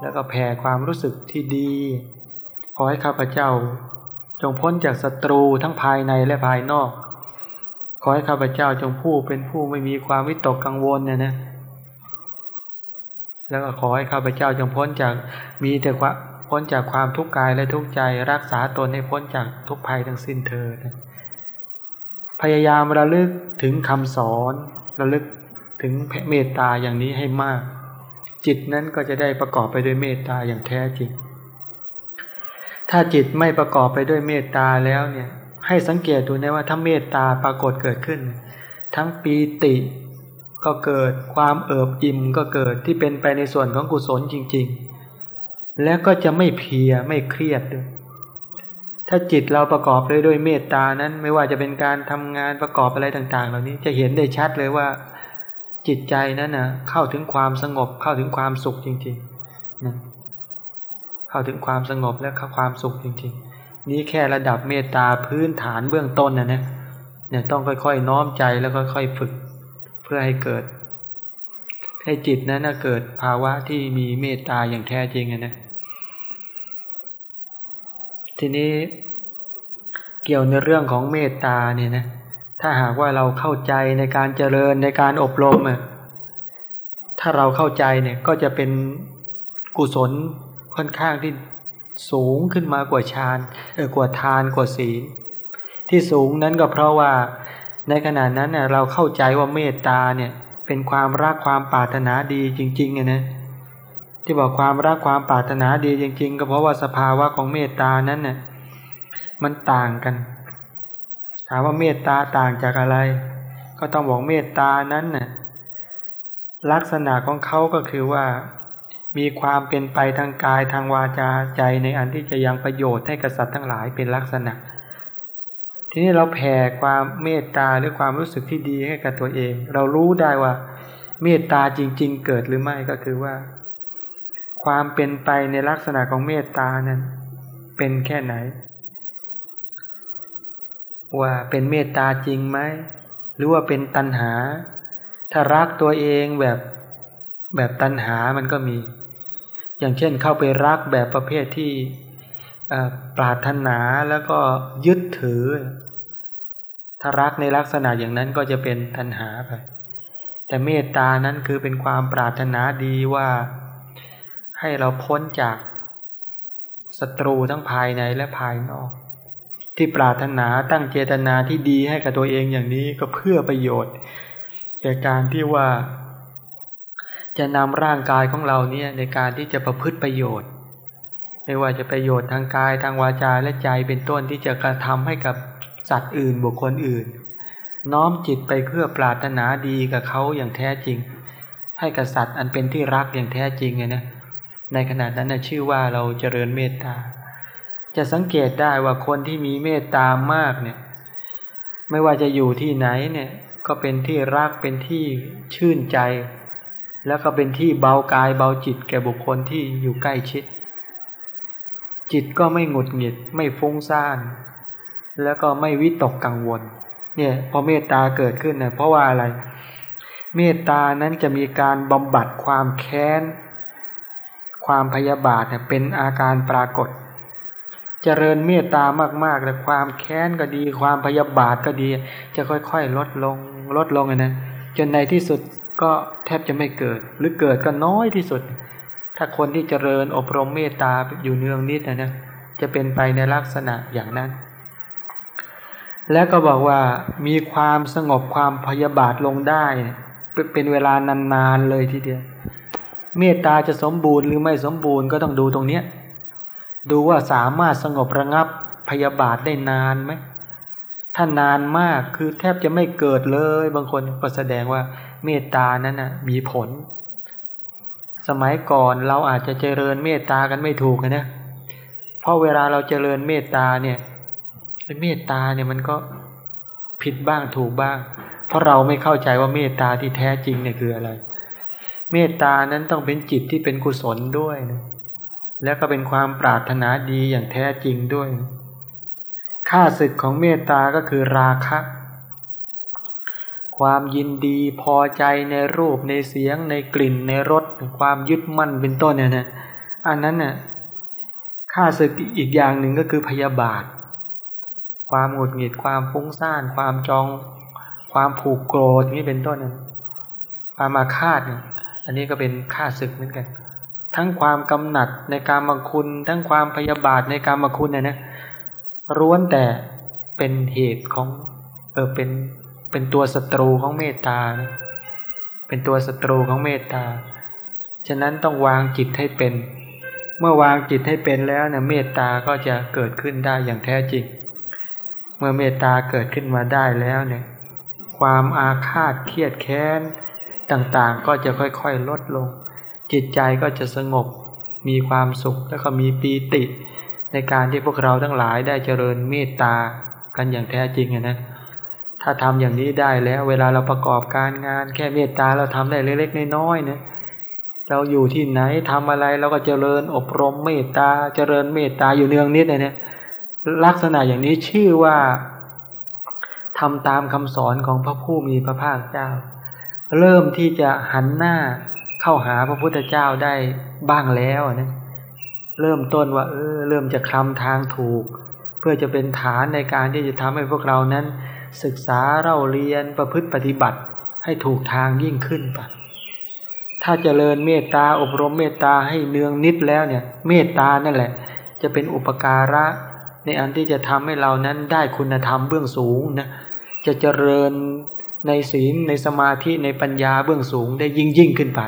แล้วก็แผ่ความรู้สึกที่ดีขอให้ข้าพเจ้า จงพ้นจากศัตรูทั้งภายในและภายนอก ขอให้ข้าพเจ้าจงผู้เป็นผู้ไม่มีความวิตกกังวลเนี่ยนะแล้วก็ขอให้ข้าพเจ้าจงพ้นจากมีแต่คว่า พ้นจากความทุกข์กายและทุกข์ใจ รักษาตนให้พ้นจากทุกภัยทั้งสิ้นเถิดพยายามระลึกถึงคำสอน ระลึกถึงเมตตาอย่างนี้ให้มาก จิตนั้นก็จะได้ประกอบไปด้วยเมตตาอย่างแท้จริง ถ้าจิตไม่ประกอบไปด้วยเมตตาแล้วเนี่ยให้สังเกตดูนะว่าถ้าเมตตาปรากฏเกิดขึ้น ทั้งปีติก็เกิดความเอิบอิ่มก็เกิดที่เป็นไปในส่วนของกุศลจริง ๆ แล้วก็จะไม่เพียไม่เครียดด้วย ถ้าจิตเราประกอบด้วยด้วยเมตตานั้น ไม่ว่าจะเป็นการทำงานประกอบอะไรต่าง ๆ เหล่านี้จะเห็นได้ชัดเลยว่า จิตใจนั้นนะเข้าถึงความสงบ เข้าถึงความสุขจริงๆนะเข้าถึงความสงบและข้าความสุขจริง ๆ นี้แค่ระดับเมตตาพื้นฐานเบื้องต้นนะเนี่ยเนี่ยต้องค่อยๆ น้อมใจแล้วค่อยๆฝึกเพื่อให้เกิด ให้จิตนั้นเกิดภาวะที่มีเมตตาอย่างแท้จริงนะ ทีนี้เกี่ยวในเรื่องของเมตตาเนี่ยนะ ถ้าหากว่าเราเข้าใจในการเจริญในการอบรมอะถ้าเราเข้าใจเนี่ยก็จะเป็นกุศลค่อนข้างที่สูงขึ้นมากว่าฌานเออกว่าทานกว่าศีลที่สูงนั้นก็เพราะว่าในขณะนั้นเน่ยเราเข้าใจว่าเมตตาเนี่ยเป็นความรักความปรารถนาดีจริงๆไงนะ ที่บอกความรักความปรารถนาดีจริง ๆ ก็เพราะว่าสภาวะของเมตตานั้นเนี่ยมันต่างกัน ถามว่าเมตตาต่างจากอะไร ก็ต้องบอกเมตตานั้นน่ะลักษณะของเขาก็คือว่า มีความเป็นไปทางกายทางวาจาใจในอันที่จะยังประโยชน์ให้กษัตริย์ทั้งหลายเป็นลักษณะ ทีนี้เราแผ่ความเมตตาหรือความรู้สึกที่ดีให้กับตัวเอง เรารู้ได้ว่า เมตตาจริง ๆ เกิดหรือไม่ก็คือว่า ความเป็นไปในลักษณะของเมตตานั้น เป็นแค่ไหน ว่าเป็นเมตตาจริงไหม หรือว่าเป็นตัณหา ถ้ารักตัวเองแบบแบบตัณหามันก็มี อย่างเช่นเข้าไปรักแบบประเภทที่ปรารถนาแล้วก็ยึดถือ ถ้ารักในลักษณะอย่างนั้นก็จะเป็นตัณหาไป แต่เมตตานั้นคือเป็นความปรารถนาดีว่า ให้เราพ้นจากศัตรูทั้งภายในและภายนอก ที่ปรารถนาตั้งเจตนาที่ดีให้กับตัวเองอย่างนี้ก็เพื่อประโยชน์แก่การที่ว่า จะนำร่างกายของเราเนี่ยในการที่จะประพฤติประโยชน์ ไม่ว่าจะประโยชน์ทางกายทางวาจาและใจเป็นต้นที่จะกระทำให้กับสัตว์อื่นบุคคลอื่น น้อมจิตไปเพื่อปรารถนาดีกับเขาอย่างแท้จริง ให้กับสัตว์อันเป็นที่รักอย่างแท้จริงไงนะ ในขณะนั้นนะชื่อว่าเราเจริญเมตตา จะสังเกตได้ว่าคนที่มีเมตตามากเนี่ย ไม่ว่าจะอยู่ที่ไหนเนี่ย ก็เป็นที่รักเป็นที่ชื่นใจ แล้วก็เป็นที่เบากายเบาจิตแก่บุคคลที่อยู่ใกล้ชิด จิตก็ไม่หงุดหงิดไม่ฟุ้งซ่าน แล้วก็ไม่วิตกกังวล เนี่ยพอเมตตาเกิดขึ้นเนี่ยเพราะว่าอะไร เมตตานั้นจะมีการบำบัดความแค้น ความพยาบาทเนี่ยเป็นอาการปรากฏ เจริญเมตตามากๆแต่ความแค้นก็ดี ความพยาบาทก็ดี จะค่อยๆ ลดลงลดลงนะจนในที่สุดก็แทบจะไม่เกิด หรือเกิดก็น้อยที่สุด ถ้าคนที่เจริญอบรมเมตตาอยู่เนืองนิดนะนะจะเป็นไปในลักษณะอย่างนั้น แล้วก็บอกว่ามีความสงบความพยาบาทลงได้ เป็นเวลานานๆเลยทีเดียว เมตตาจะสมบูรณ์หรือไม่สมบูรณ์ก็ต้องดูตรงเนี้ยดูว่าสามารถสงบระงับพยาบาทได้นานไหมถ้านานมากคือแทบจะไม่เกิดเลย บางคนก็แสดงว่าเมตตานั้นนะมีผล สมัยก่อนเราอาจจะเจริญเมตตากันไม่ถูกนะเพราะเวลาเราเจริญเมตตาเนี่ยเมตตาเนี่ยมันก็ผิดบ้างถูกบ้าง เพราะเราไม่เข้าใจว่าเมตตาที่แท้จริงเนี่ยคืออะไร เมตตานั้นต้องเป็นจิตที่เป็นกุศลด้วยนะแล้วก็เป็นความปรารถนาดีอย่างแท้จริงด้วย ค่าศึกของเมตตาก็คือราคะ ความยินดีพอใจในรูปในเสียงในกลิ่นในรสความยึดมั่นเป็นต้นเนี่ยนะอันนั้นน่ะค่าศึกอีกอย่างหนึ่งก็คือพยาบาท ความหงุดหงิดความฟุ้งซ่าน ความจอง ความผูกโกรธนี่เป็นต้นนะความอาฆาตเนี่ย อันนี้ก็เป็นค่าศึกเหมือนกัน ทั้งความกำหนัดในการมคุณ ทั้งความพยาบาทในการมคุณเนี่ยนะร้วนแต่เป็นเหตุของเออเป็นเป็นตัวศัตรูของเมตตานะเป็นตัวศัตรูของเมตตา ฉะนั้นต้องวางจิตให้เป็น เมื่อวางจิตให้เป็นแล้วเนี่ยเมตตาก็จะเกิดขึ้นได้อย่างแท้จริง เมื่อเมตตาเกิดขึ้นมาได้แล้วเนี่ย ความอาฆาตเครียดแค้น ต่างๆ ก็จะค่อยๆลดลง จิตใจก็จะสงบ มีความสุขแล้วก็มีปีติ ในการที่พวกเราทั้งหลายได้เจริญเมตตากันอย่างแท้จริงนะถ้าทำอย่างนี้ได้แล้วเวลาเราประกอบการงาน แค่เมตตาเราทำได้เล็กๆน้อยๆนะเราอยู่ที่ไหนทำอะไรเราก็เจริญอบรมเมตตาเจริญเมตตาอยู่เนืองนิดเลยเนี่ยลักษณะอย่างนี้ชื่อว่าทำตามคำสอนของพระผู้มีพระภาคเจ้า เริ่มที่จะหันหน้าเข้าหาพระพุทธเจ้าได้บ้างแล้วนะเริ่มต้นว่าเออเริ่มจะคลำทางถูก เพื่อจะเป็นฐานในการที่จะทำให้พวกเรานั้น ศึกษาเราเรียนประพฤติปฏิบัติให้ถูกทางยิ่งขึ้นไปถ้าจเจริญเมตตาอบรมเมตตาให้เนืองนิดแล้วเนี่ย เมตตานั่นแหละ จะเป็นอุปการะ ในอันที่จะทำให้เรานั้นได้คุณธรรมเบื้องสูงนะจะเจริญ ในศีลในสมาธิในปัญญาเบื้องสูงได้ยิ่งยิ่งขึ้นไป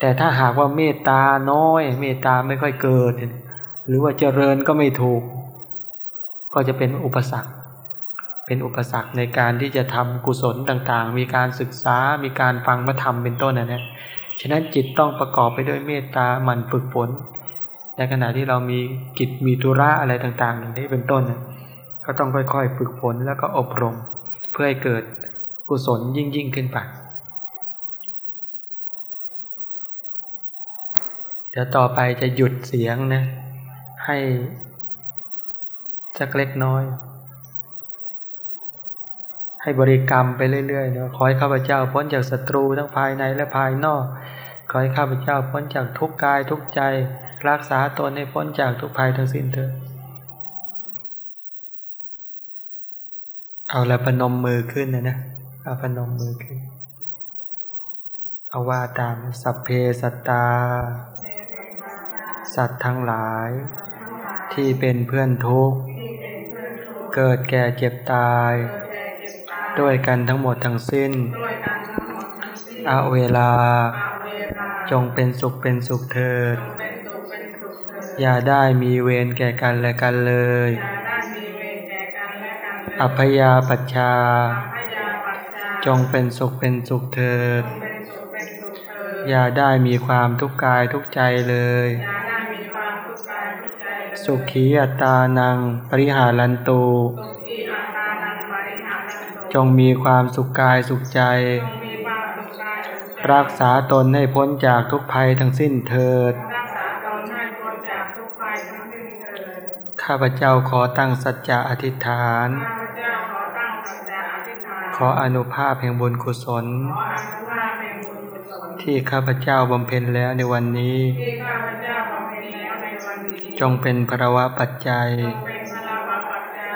แต่ถ้าหากว่าเมตตาน้อย เมตตาไม่ค่อยเกิด หรือว่าเจริญก็ไม่ถูก ก็จะเป็นอุปสรรค เป็นอุปสรรคในการที่จะทำกุศลต่างๆ มีการศึกษา มีการฟังพระธรรมเป็นต้นนะเนี่ยฉะนั้นจิตต้องประกอบไปด้วยเมตตาหมั่นฝึกฝนในขณะที่เรามีกิจมีธุระอะไรต่างๆอย่างนี้เป็นต้น ก็ต้องค่อยๆ ฝึกฝนแล้วก็อบรม เพื่อให้เกิด กุศลยิ่งยิ่งขึ้นไปเดี๋ยวต่อไปจะหยุดเสียงนะ ให้สักเล็กน้อย ให้บริกรรมไปเรื่อยๆเนาะขอให้ข้าพเจ้าพ้นจากศัตรูทั้งภายในและภายนอก ขอให้ข้าพเจ้าพ้นจากทุกกายทุกใจ รักษาตนให้พ้นจากทุกภัยทั้งสิ้นเถิดเอาละพนมมือขึ้นนะนะ อาพนมมือขึ้นเอาว่าตามสัพเพสัตตา สัตว์ทั้งหลาย ที่เป็นเพื่อนทุกข์ เกิดแก่เจ็บตาย ด้วยกันทั้งหมดทั้งสิ้นอาเวลา จงเป็นสุขเป็นสุขเถิด อย่าได้มีเวรแก่กันและกันเลย อัพยาปัชชา จงเป็นสุขเป็นสุขเถิด อย่าได้มีความทุกข์กายทุกใจเลย สุขีอัตานังปริหารันตูจงมีความสุขกายสุขใจ รักษาตนให้พ้นจากทุกภัยทั้งสิ้นเถิด ข้าพเจ้าขอตั้งสัจจะอธิษฐาน ขออนุภาพแห่งบุญกุศล ที่ข้าพเจ้าบำเพ็ญแล้วในวันนี้ จงเป็นภาวะปัจจัย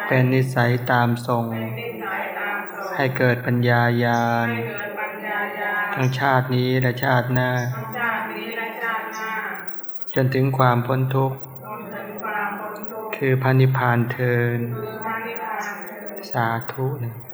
เป็นนิสัยตามทรงให้เกิดปัญญาญาณทั้งชาตินี้และชาติหน้า จนถึงความพ้นทุกข์ คือพระนิพพานเทิน สาธุนึ่ง